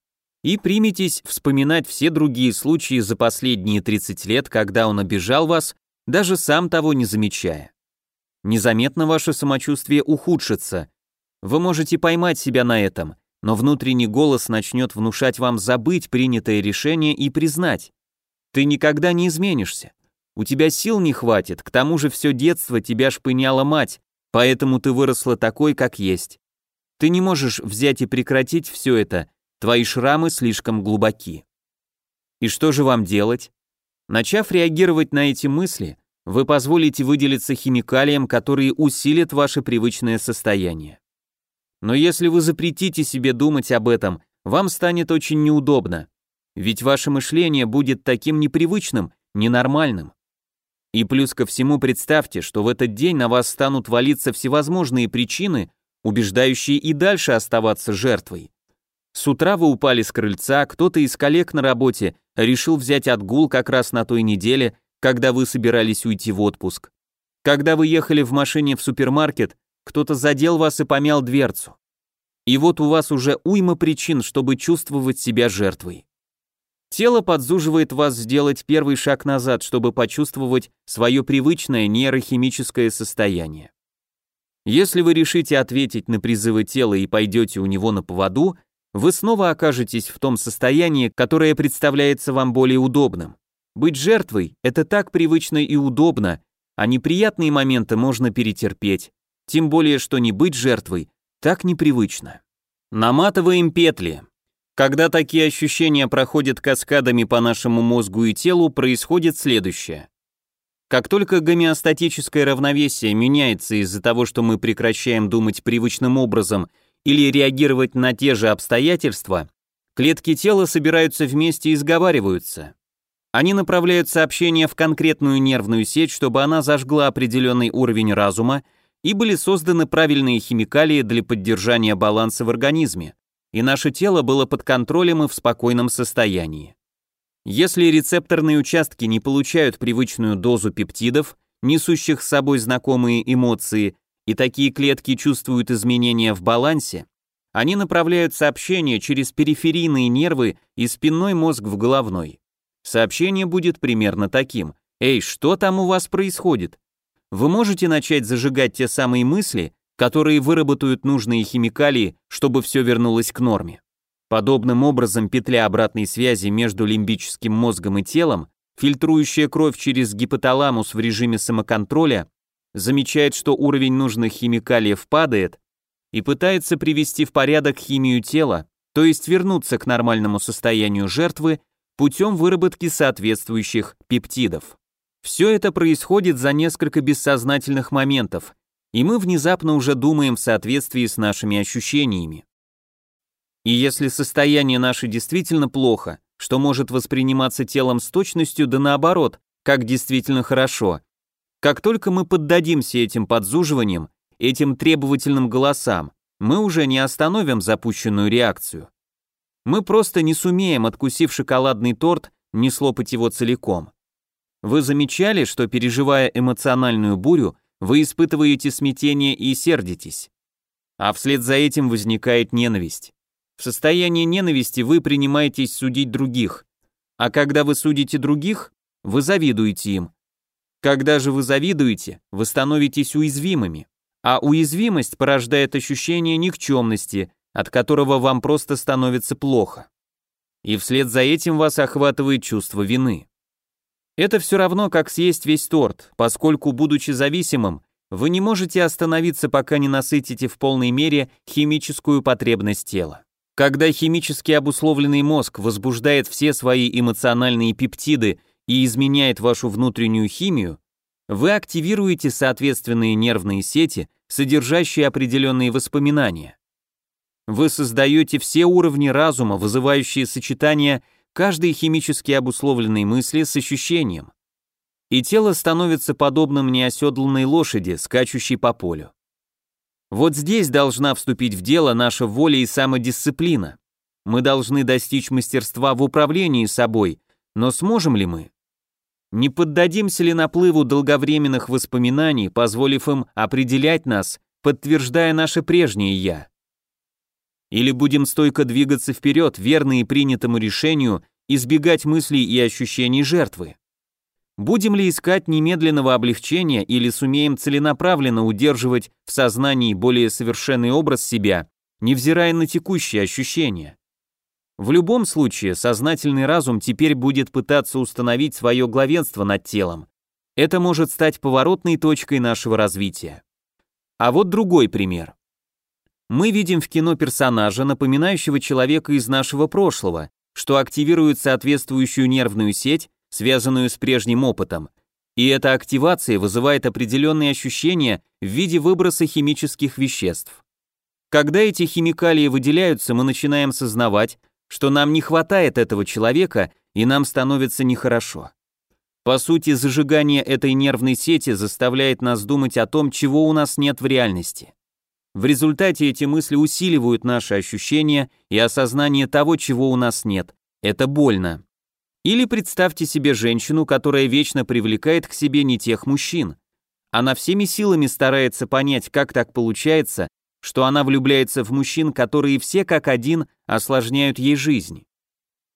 И приметесь вспоминать все другие случаи за последние 30 лет, когда он обижал вас, даже сам того не замечая. Незаметно ваше самочувствие ухудшится. Вы можете поймать себя на этом, но внутренний голос начнет внушать вам забыть принятое решение и признать. Ты никогда не изменишься. У тебя сил не хватит, к тому же все детство тебя шпыняла мать, поэтому ты выросла такой, как есть. Ты не можешь взять и прекратить все это, твои шрамы слишком глубоки. И что же вам делать? Начав реагировать на эти мысли, вы позволите выделиться химикалиям, которые усилят ваше привычное состояние. Но если вы запретите себе думать об этом, вам станет очень неудобно, ведь ваше мышление будет таким непривычным, ненормальным. И плюс ко всему представьте, что в этот день на вас станут валиться всевозможные причины, убеждающие и дальше оставаться жертвой. С утра вы упали с крыльца, кто-то из коллег на работе решил взять отгул как раз на той неделе, когда вы собирались уйти в отпуск. Когда вы ехали в машине в супермаркет, кто-то задел вас и помял дверцу. И вот у вас уже уйма причин, чтобы чувствовать себя жертвой. Тело подзуживает вас сделать первый шаг назад, чтобы почувствовать свое привычное нейрохимическое состояние. Если вы решите ответить на призывы тела и пойдете у него на поводу, вы снова окажетесь в том состоянии, которое представляется вам более удобным. Быть жертвой – это так привычно и удобно, а неприятные моменты можно перетерпеть. Тем более, что не быть жертвой так непривычно. Наматываем петли. Когда такие ощущения проходят каскадами по нашему мозгу и телу, происходит следующее. Как только гомеостатическое равновесие меняется из-за того, что мы прекращаем думать привычным образом или реагировать на те же обстоятельства, клетки тела собираются вместе и сговариваются. Они направляют сообщение в конкретную нервную сеть, чтобы она зажгла определенный уровень разума, и были созданы правильные химикалии для поддержания баланса в организме, и наше тело было под контролем и в спокойном состоянии. Если рецепторные участки не получают привычную дозу пептидов, несущих с собой знакомые эмоции, и такие клетки чувствуют изменения в балансе, они направляют сообщение через периферийные нервы и спинной мозг в головной. Сообщение будет примерно таким. «Эй, что там у вас происходит?» Вы можете начать зажигать те самые мысли, которые выработают нужные химикалии, чтобы все вернулось к норме. Подобным образом петля обратной связи между лимбическим мозгом и телом, фильтрующая кровь через гипоталамус в режиме самоконтроля, замечает, что уровень нужных химикалиев падает и пытается привести в порядок химию тела, то есть вернуться к нормальному состоянию жертвы путем выработки соответствующих пептидов. Все это происходит за несколько бессознательных моментов, и мы внезапно уже думаем в соответствии с нашими ощущениями. И если состояние наше действительно плохо, что может восприниматься телом с точностью, да наоборот, как действительно хорошо, как только мы поддадимся этим подзуживаниям, этим требовательным голосам, мы уже не остановим запущенную реакцию мы просто не сумеем, откусив шоколадный торт, не слопать его целиком. Вы замечали, что переживая эмоциональную бурю, вы испытываете смятение и сердитесь. А вслед за этим возникает ненависть. В состоянии ненависти вы принимаетесь судить других. А когда вы судите других, вы завидуете им. Когда же вы завидуете, вы становитесь уязвимыми. А уязвимость порождает ощущение никчемности, от которого вам просто становится плохо. И вслед за этим вас охватывает чувство вины. Это все равно, как съесть весь торт, поскольку, будучи зависимым, вы не можете остановиться, пока не насытите в полной мере химическую потребность тела. Когда химически обусловленный мозг возбуждает все свои эмоциональные пептиды и изменяет вашу внутреннюю химию, вы активируете соответственные нервные сети, содержащие определенные воспоминания. Вы создаете все уровни разума, вызывающие сочетание каждой химически обусловленной мысли с ощущением. И тело становится подобным неоседланной лошади, скачущей по полю. Вот здесь должна вступить в дело наша воля и самодисциплина. Мы должны достичь мастерства в управлении собой, но сможем ли мы? Не поддадимся ли наплыву долговременных воспоминаний, позволив им определять нас, подтверждая наше прежнее «я»? Или будем стойко двигаться вперед, верные принятому решению, избегать мыслей и ощущений жертвы? Будем ли искать немедленного облегчения или сумеем целенаправленно удерживать в сознании более совершенный образ себя, невзирая на текущие ощущения? В любом случае, сознательный разум теперь будет пытаться установить свое главенство над телом. Это может стать поворотной точкой нашего развития. А вот другой пример. Мы видим в кино персонажа, напоминающего человека из нашего прошлого, что активирует соответствующую нервную сеть, связанную с прежним опытом. И эта активация вызывает определенные ощущения в виде выброса химических веществ. Когда эти химикалии выделяются, мы начинаем сознавать, что нам не хватает этого человека, и нам становится нехорошо. По сути, зажигание этой нервной сети заставляет нас думать о том, чего у нас нет в реальности. В результате эти мысли усиливают наши ощущения и осознание того, чего у нас нет. Это больно. Или представьте себе женщину, которая вечно привлекает к себе не тех мужчин. Она всеми силами старается понять, как так получается, что она влюбляется в мужчин, которые все как один осложняют ей жизнь.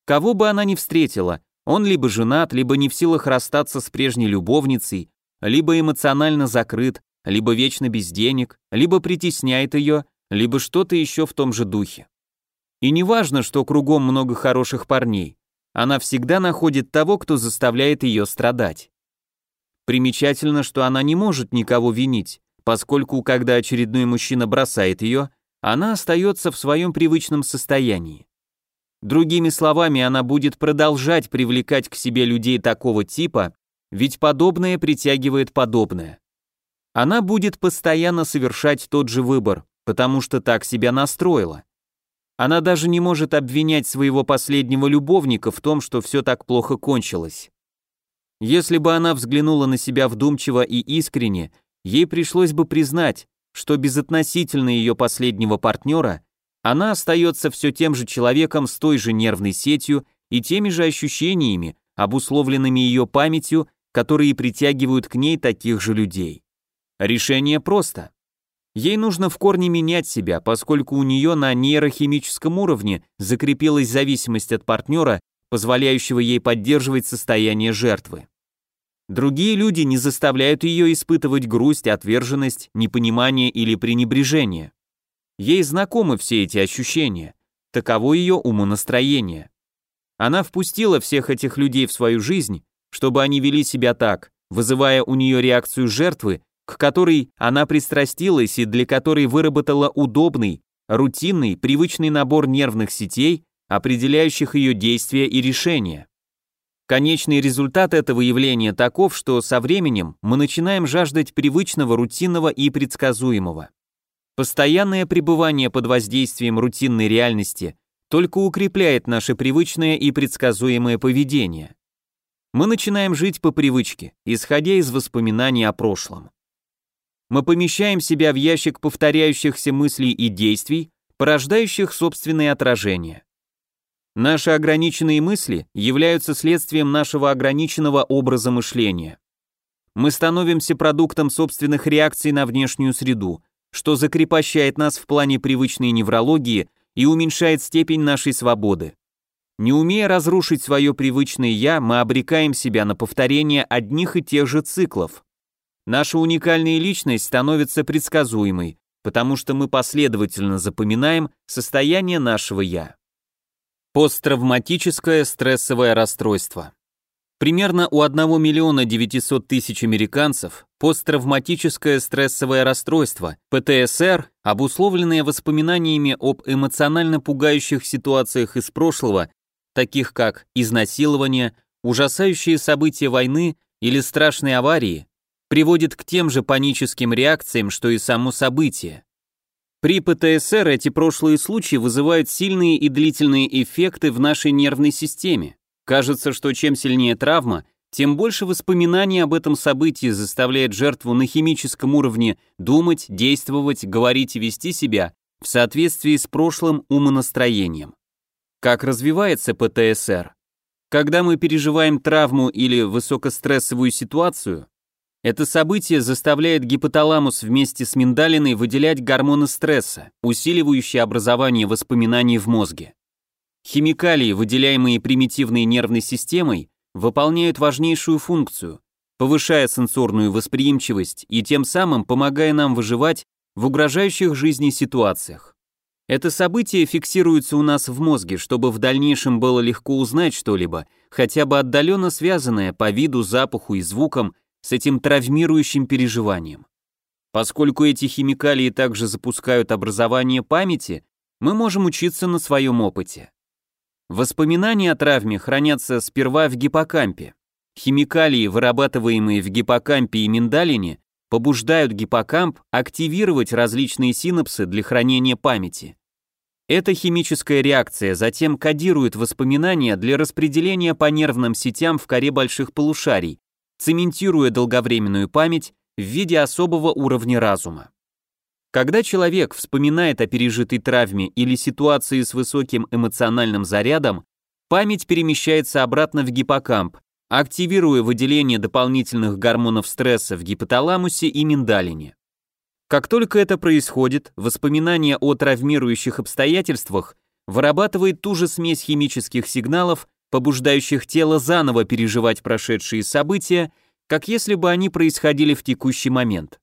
Кого бы она ни встретила, он либо женат, либо не в силах расстаться с прежней любовницей, либо эмоционально закрыт, либо вечно без денег, либо притесняет ее, либо что-то еще в том же духе. И не важно, что кругом много хороших парней, она всегда находит того, кто заставляет ее страдать. Примечательно, что она не может никого винить, поскольку, когда очередной мужчина бросает ее, она остается в своем привычном состоянии. Другими словами, она будет продолжать привлекать к себе людей такого типа, ведь подобное притягивает подобное. Она будет постоянно совершать тот же выбор, потому что так себя настроила. Она даже не может обвинять своего последнего любовника в том, что все так плохо кончилось. Если бы она взглянула на себя вдумчиво и искренне, ей пришлось бы признать, что безотносительно ее последнего партнера, она остается все тем же человеком с той же нервной сетью и теми же ощущениями, обусловленными ее памятью, которые притягивают к ней таких же людей. Решение просто. Ей нужно в корне менять себя, поскольку у нее на нейрохимическом уровне закрепилась зависимость от партнера, позволяющего ей поддерживать состояние жертвы. Другие люди не заставляют ее испытывать грусть, отверженность, непонимание или пренебрежение. Ей знакомы все эти ощущения. Таково ее умонастроение. Она впустила всех этих людей в свою жизнь, чтобы они вели себя так, вызывая у нее реакцию жертвы к которой она пристрастилась и для которой выработала удобный, рутинный, привычный набор нервных сетей, определяющих ее действия и решения. Конечный результат этого явления таков, что со временем мы начинаем жаждать привычного, рутинного и предсказуемого. Постоянное пребывание под воздействием рутинной реальности только укрепляет наше привычное и предсказуемое поведение. Мы начинаем жить по привычке, исходя из воспоминаний о прошлом мы помещаем себя в ящик повторяющихся мыслей и действий, порождающих собственные отражения. Наши ограниченные мысли являются следствием нашего ограниченного образа мышления. Мы становимся продуктом собственных реакций на внешнюю среду, что закрепощает нас в плане привычной неврологии и уменьшает степень нашей свободы. Не умея разрушить свое привычное «я», мы обрекаем себя на повторение одних и тех же циклов. Наша уникальная личность становится предсказуемой, потому что мы последовательно запоминаем состояние нашего «я». Посттравматическое стрессовое расстройство. Примерно у 1 миллиона 900 тысяч американцев посттравматическое стрессовое расстройство, ПТСР, обусловленное воспоминаниями об эмоционально пугающих ситуациях из прошлого, таких как изнасилование, ужасающие события войны или страшные аварии, приводит к тем же паническим реакциям, что и само событие. При ПТСР эти прошлые случаи вызывают сильные и длительные эффекты в нашей нервной системе. Кажется, что чем сильнее травма, тем больше воспоминаний об этом событии заставляет жертву на химическом уровне думать, действовать, говорить и вести себя в соответствии с прошлым умонастроением. Как развивается ПТСР? Когда мы переживаем травму или высокострессовую ситуацию, это событие заставляет гипоталамус вместе с миндалиной выделять гормоны стресса, усиливающие образование воспоминаний в мозге. Химикалии, выделяемые примитивной нервной системой, выполняют важнейшую функцию, повышая сенсорную восприимчивость и тем самым помогая нам выживать в угрожающих жизни ситуациях. Это событие фиксируется у нас в мозге, чтобы в дальнейшем было легко узнать что-либо, хотя бы отдаленно связанное по виду, запаху и звукам с этим травмирующим переживанием. Поскольку эти химикалии также запускают образование памяти, мы можем учиться на своем опыте. Воспоминания о травме хранятся сперва в гиппокампе. Химикалии, вырабатываемые в гиппокампе и миндалине, побуждают гиппокамп активировать различные синапсы для хранения памяти. Эта химическая реакция затем кодирует воспоминания для распределения по нервным сетям в коре больших полушарий, цементируя долговременную память в виде особого уровня разума. Когда человек вспоминает о пережитой травме или ситуации с высоким эмоциональным зарядом, память перемещается обратно в гиппокамп, активируя выделение дополнительных гормонов стресса в гипоталамусе и миндалине. Как только это происходит, воспоминание о травмирующих обстоятельствах вырабатывает ту же смесь химических сигналов, побуждающих тело заново переживать прошедшие события, как если бы они происходили в текущий момент.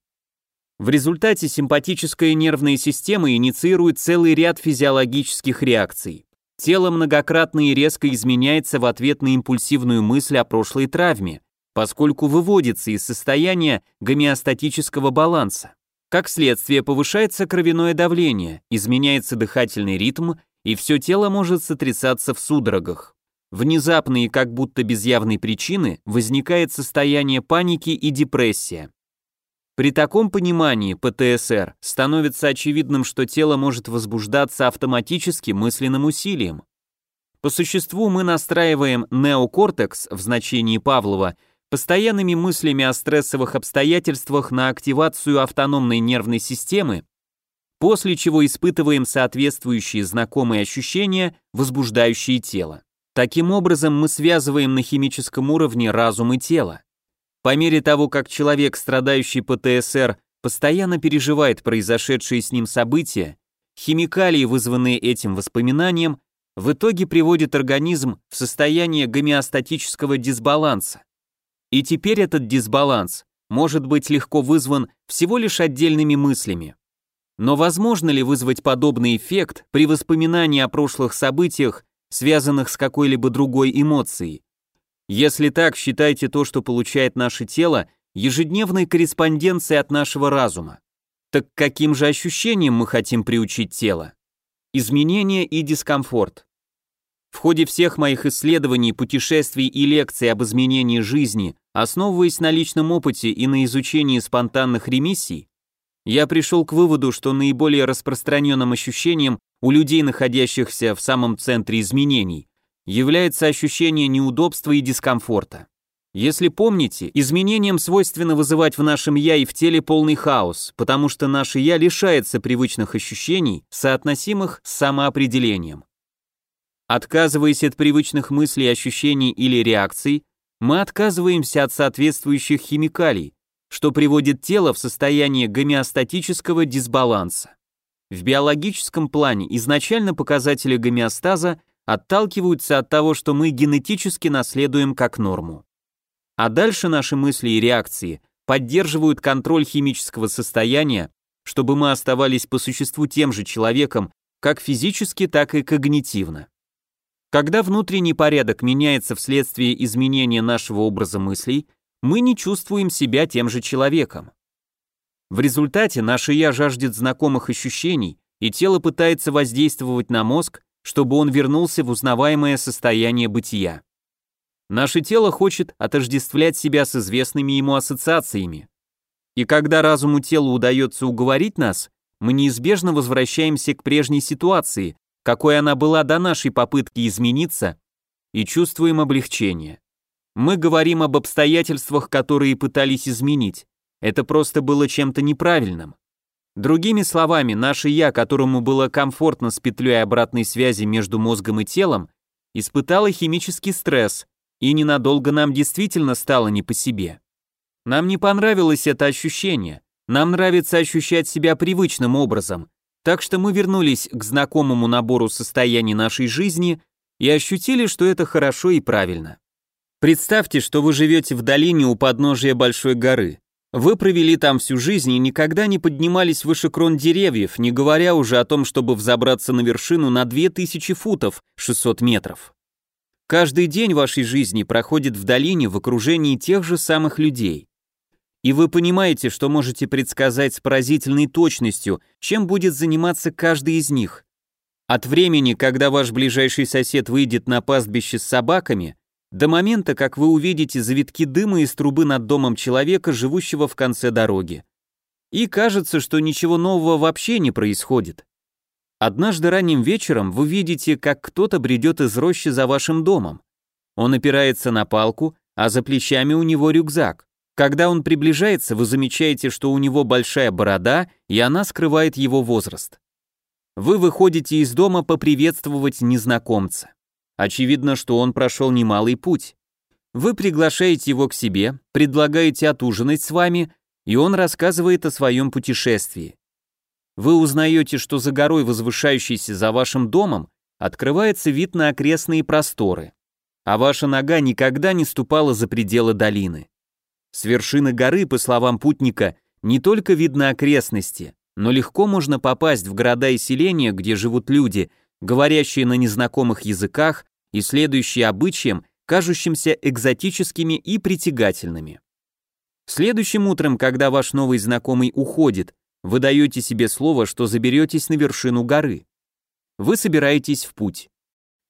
В результате симпатическая нервная система инициирует целый ряд физиологических реакций. Тело многократно и резко изменяется в ответ на импульсивную мысль о прошлой травме, поскольку выводится из состояния гомеостатического баланса. Как следствие, повышается кровяное давление, изменяется дыхательный ритм, и все тело может сотрясаться в судорогах. Внезапно и как будто без явной причины возникает состояние паники и депрессия. При таком понимании ПТСР становится очевидным, что тело может возбуждаться автоматически мысленным усилием. По существу мы настраиваем неокортекс в значении Павлова постоянными мыслями о стрессовых обстоятельствах на активацию автономной нервной системы, после чего испытываем соответствующие знакомые ощущения, возбуждающие тело. Таким образом, мы связываем на химическом уровне разум и тело. По мере того, как человек, страдающий ПТСР, постоянно переживает произошедшие с ним события, химикалии, вызванные этим воспоминанием, в итоге приводят организм в состояние гомеостатического дисбаланса. И теперь этот дисбаланс может быть легко вызван всего лишь отдельными мыслями. Но возможно ли вызвать подобный эффект при воспоминании о прошлых событиях связанных с какой-либо другой эмоцией. Если так, считайте то, что получает наше тело, ежедневной корреспонденцией от нашего разума. Так каким же ощущением мы хотим приучить тело? Изменения и дискомфорт. В ходе всех моих исследований, путешествий и лекций об изменении жизни, основываясь на личном опыте и на изучении спонтанных ремиссий, я пришел к выводу, что наиболее распространенным ощущением у людей, находящихся в самом центре изменений, является ощущение неудобства и дискомфорта. Если помните, изменениям свойственно вызывать в нашем «я» и в теле полный хаос, потому что наше «я» лишается привычных ощущений, соотносимых с самоопределением. Отказываясь от привычных мыслей, ощущений или реакций, мы отказываемся от соответствующих химикалий, что приводит тело в состояние гомеостатического дисбаланса. В биологическом плане изначально показатели гомеостаза отталкиваются от того, что мы генетически наследуем как норму. А дальше наши мысли и реакции поддерживают контроль химического состояния, чтобы мы оставались по существу тем же человеком, как физически, так и когнитивно. Когда внутренний порядок меняется вследствие изменения нашего образа мыслей, мы не чувствуем себя тем же человеком. В результате наше «я» жаждет знакомых ощущений, и тело пытается воздействовать на мозг, чтобы он вернулся в узнаваемое состояние бытия. Наше тело хочет отождествлять себя с известными ему ассоциациями. И когда разуму телу удается уговорить нас, мы неизбежно возвращаемся к прежней ситуации, какой она была до нашей попытки измениться, и чувствуем облегчение. Мы говорим об обстоятельствах, которые пытались изменить. Это просто было чем-то неправильным. Другими словами, наше «я», которому было комфортно с петлей обратной связи между мозгом и телом, испытало химический стресс, и ненадолго нам действительно стало не по себе. Нам не понравилось это ощущение. Нам нравится ощущать себя привычным образом. Так что мы вернулись к знакомому набору состояний нашей жизни и ощутили, что это хорошо и правильно. Представьте, что вы живете в долине у подножия большой горы. Вы провели там всю жизнь и никогда не поднимались выше крон деревьев, не говоря уже о том, чтобы взобраться на вершину на 2000 футов, 600 метров. Каждый день вашей жизни проходит в долине в окружении тех же самых людей. И вы понимаете, что можете предсказать с поразительной точностью, чем будет заниматься каждый из них. От времени, когда ваш ближайший сосед выйдет на пастбище с собаками, до момента, как вы увидите завитки дыма из трубы над домом человека, живущего в конце дороги. И кажется, что ничего нового вообще не происходит. Однажды ранним вечером вы видите, как кто-то бредет из рощи за вашим домом. Он опирается на палку, а за плечами у него рюкзак. Когда он приближается, вы замечаете, что у него большая борода, и она скрывает его возраст. Вы выходите из дома поприветствовать незнакомца. Очевидно, что он прошел немалый путь. Вы приглашаете его к себе, предлагаете отужинать с вами, и он рассказывает о своем путешествии. Вы узнаете, что за горой, возвышающейся за вашим домом, открывается вид на окрестные просторы, а ваша нога никогда не ступала за пределы долины. С вершины горы, по словам путника, не только видно окрестности, но легко можно попасть в города и селения, где живут люди – говорящие на незнакомых языках и следующие обычаям, кажущимся экзотическими и притягательными. Следующим утром, когда ваш новый знакомый уходит, вы даете себе слово, что заберетесь на вершину горы. Вы собираетесь в путь.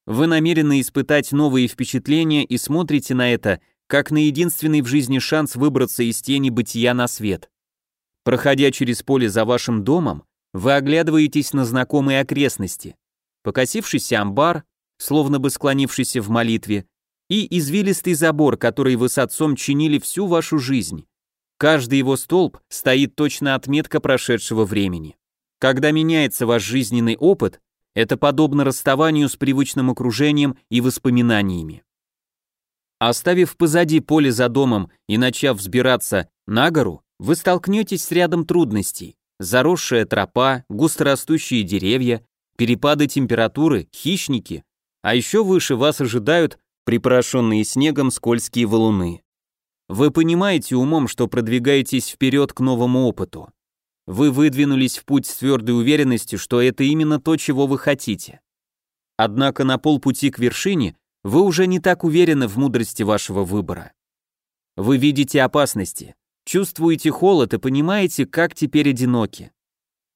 Вы намерены испытать новые впечатления и смотрите на это, как на единственный в жизни шанс выбраться из тени бытия на свет. Проходя через поле за вашим домом, вы оглядываетесь на знакомые окрестности покосившийся амбар, словно бы склонившийся в молитве, и извилистый забор, который вы с отцом чинили всю вашу жизнь. Каждый его столб стоит точно отметка прошедшего времени. Когда меняется ваш жизненный опыт, это подобно расставанию с привычным окружением и воспоминаниями. Оставив позади поле за домом и начав взбираться на гору, вы столкнетесь с рядом трудностей. Заросшая тропа, густорастущие деревья, перепады температуры, хищники, а еще выше вас ожидают припорошенные снегом скользкие валуны. Вы понимаете умом, что продвигаетесь вперед к новому опыту. Вы выдвинулись в путь с твердой уверенностью, что это именно то, чего вы хотите. Однако на полпути к вершине вы уже не так уверены в мудрости вашего выбора. Вы видите опасности, чувствуете холод и понимаете, как теперь одиноки.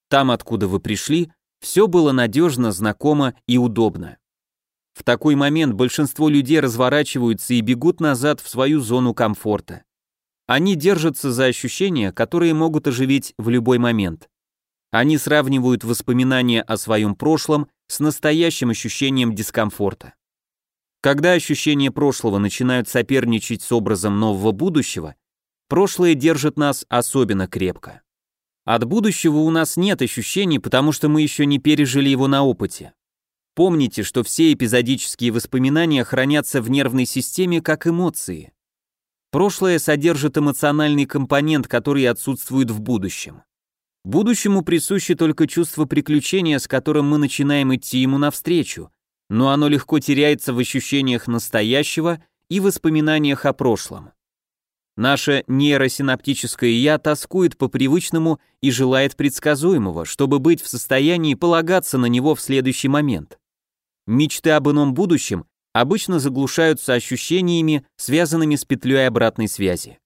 Там, откуда вы пришли, все было надежно, знакомо и удобно. В такой момент большинство людей разворачиваются и бегут назад в свою зону комфорта. Они держатся за ощущения, которые могут оживить в любой момент. Они сравнивают воспоминания о своем прошлом с настоящим ощущением дискомфорта. Когда ощущения прошлого начинают соперничать с образом нового будущего, прошлое держит нас особенно крепко. От будущего у нас нет ощущений, потому что мы еще не пережили его на опыте. Помните, что все эпизодические воспоминания хранятся в нервной системе как эмоции. Прошлое содержит эмоциональный компонент, который отсутствует в будущем. Будущему присуще только чувство приключения, с которым мы начинаем идти ему навстречу, но оно легко теряется в ощущениях настоящего и воспоминаниях о прошлом. Наше нейросинаптическое «я» тоскует по привычному и желает предсказуемого, чтобы быть в состоянии полагаться на него в следующий момент. Мечты об ином будущем обычно заглушаются ощущениями, связанными с петлей обратной связи.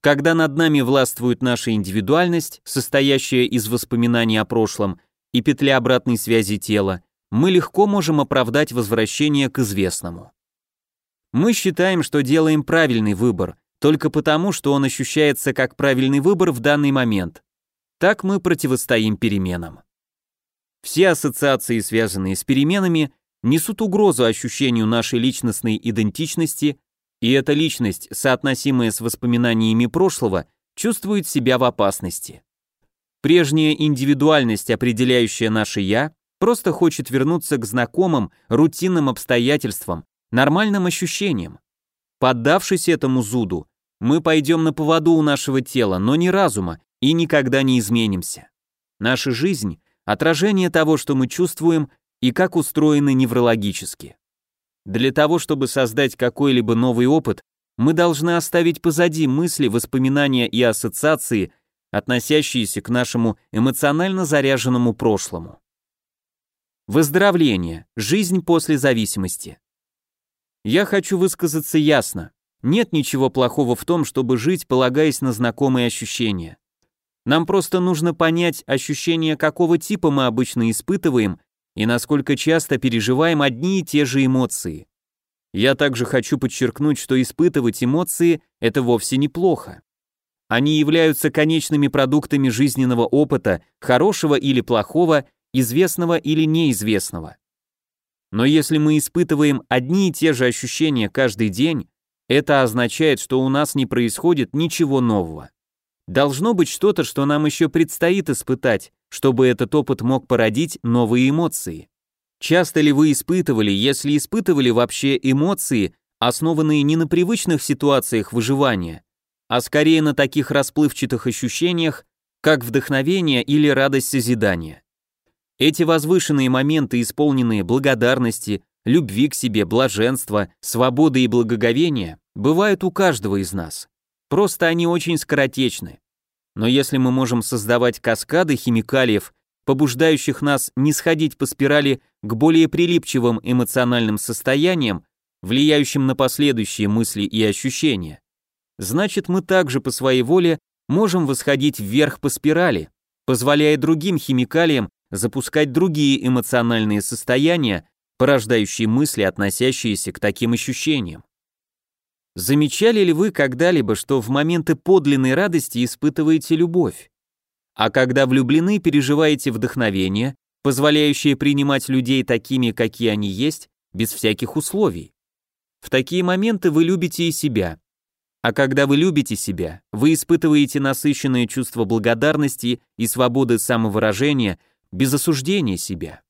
Когда над нами властвует наша индивидуальность, состоящая из воспоминаний о прошлом, и петля обратной связи тела, мы легко можем оправдать возвращение к известному. Мы считаем, что делаем правильный выбор, только потому, что он ощущается как правильный выбор в данный момент. Так мы противостоим переменам. Все ассоциации, связанные с переменами, несут угрозу ощущению нашей личностной идентичности, и эта личность, соотносимая с воспоминаниями прошлого, чувствует себя в опасности. Прежняя индивидуальность, определяющая наше «я», просто хочет вернуться к знакомым, рутинным обстоятельствам, нормальным ощущениям. Поддавшись этому зуду, мы пойдем на поводу у нашего тела, но не разума, и никогда не изменимся. Наша жизнь – отражение того, что мы чувствуем и как устроены неврологически. Для того, чтобы создать какой-либо новый опыт, мы должны оставить позади мысли, воспоминания и ассоциации, относящиеся к нашему эмоционально заряженному прошлому. Выздоровление. Жизнь после зависимости. Я хочу высказаться ясно. Нет ничего плохого в том, чтобы жить, полагаясь на знакомые ощущения. Нам просто нужно понять, ощущения какого типа мы обычно испытываем и насколько часто переживаем одни и те же эмоции. Я также хочу подчеркнуть, что испытывать эмоции – это вовсе неплохо. Они являются конечными продуктами жизненного опыта, хорошего или плохого, известного или неизвестного. Но если мы испытываем одни и те же ощущения каждый день, это означает, что у нас не происходит ничего нового. Должно быть что-то, что нам еще предстоит испытать, чтобы этот опыт мог породить новые эмоции. Часто ли вы испытывали, если испытывали вообще эмоции, основанные не на привычных ситуациях выживания, а скорее на таких расплывчатых ощущениях, как вдохновение или радость созидания? Эти возвышенные моменты, исполненные благодарности, любви к себе, блаженства, свободы и благоговения, бывают у каждого из нас. Просто они очень скоротечны. Но если мы можем создавать каскады химикалиев, побуждающих нас не сходить по спирали к более прилипчивым эмоциональным состояниям, влияющим на последующие мысли и ощущения, значит мы также по своей воле можем восходить вверх по спирали, позволяя другим химикалиям запускать другие эмоциональные состояния, порождающие мысли, относящиеся к таким ощущениям. Замечали ли вы когда-либо, что в моменты подлинной радости испытываете любовь? А когда влюблены, переживаете вдохновение, позволяющее принимать людей такими, какие они есть, без всяких условий. В такие моменты вы любите и себя. А когда вы любите себя, вы испытываете насыщенное чувство благодарности и свободы самовыражения, без осуждения себя.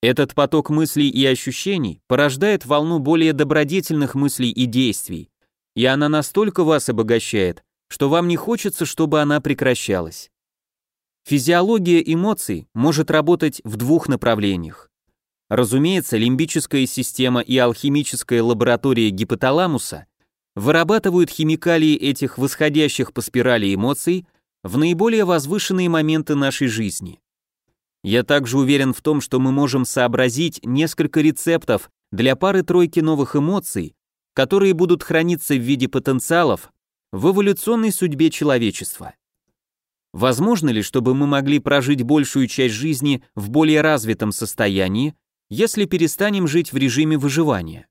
Этот поток мыслей и ощущений порождает волну более добродетельных мыслей и действий, и она настолько вас обогащает, что вам не хочется, чтобы она прекращалась. Физиология эмоций может работать в двух направлениях. Разумеется, лимбическая система и алхимическая лаборатория гипоталамуса вырабатывают химикалии этих восходящих по спирали эмоций в наиболее возвышенные моменты нашей жизни. Я также уверен в том, что мы можем сообразить несколько рецептов для пары-тройки новых эмоций, которые будут храниться в виде потенциалов в эволюционной судьбе человечества. Возможно ли, чтобы мы могли прожить большую часть жизни в более развитом состоянии, если перестанем жить в режиме выживания?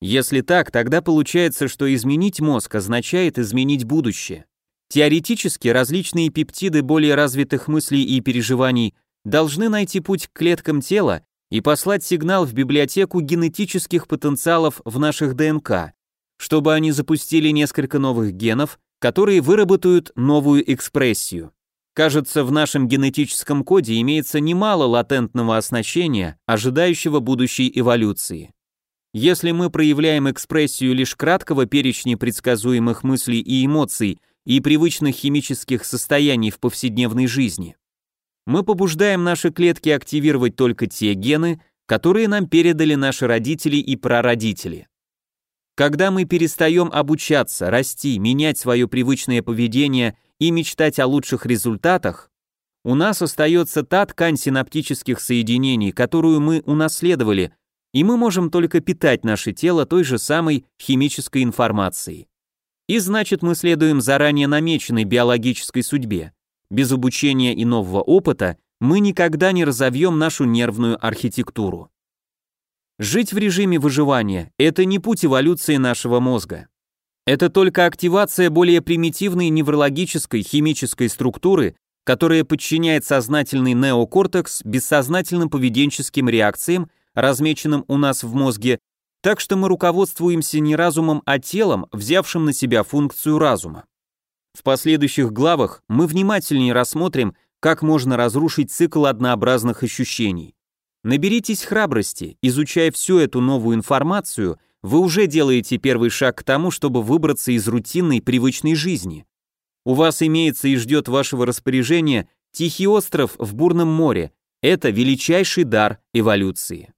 Если так, тогда получается, что изменить мозг означает изменить будущее. Теоретически различные пептиды более развитых мыслей и переживаний должны найти путь к клеткам тела и послать сигнал в библиотеку генетических потенциалов в наших ДНК, чтобы они запустили несколько новых генов, которые выработают новую экспрессию. Кажется, в нашем генетическом коде имеется немало латентного оснащения, ожидающего будущей эволюции. Если мы проявляем экспрессию лишь краткого перечня предсказуемых мыслей и эмоций и привычных химических состояний в повседневной жизни, мы побуждаем наши клетки активировать только те гены, которые нам передали наши родители и прародители. Когда мы перестаем обучаться, расти, менять свое привычное поведение и мечтать о лучших результатах, у нас остается та ткань синаптических соединений, которую мы унаследовали, и мы можем только питать наше тело той же самой химической информацией. И значит, мы следуем заранее намеченной биологической судьбе. Без обучения и нового опыта мы никогда не разовьем нашу нервную архитектуру. Жить в режиме выживания – это не путь эволюции нашего мозга. Это только активация более примитивной неврологической химической структуры, которая подчиняет сознательный неокортекс бессознательным поведенческим реакциям, размеченным у нас в мозге, так что мы руководствуемся не разумом, а телом, взявшим на себя функцию разума. В последующих главах мы внимательнее рассмотрим, как можно разрушить цикл однообразных ощущений. Наберитесь храбрости, изучая всю эту новую информацию, вы уже делаете первый шаг к тому, чтобы выбраться из рутинной привычной жизни. У вас имеется и ждет вашего распоряжения Тихий остров в бурном море. Это величайший дар эволюции.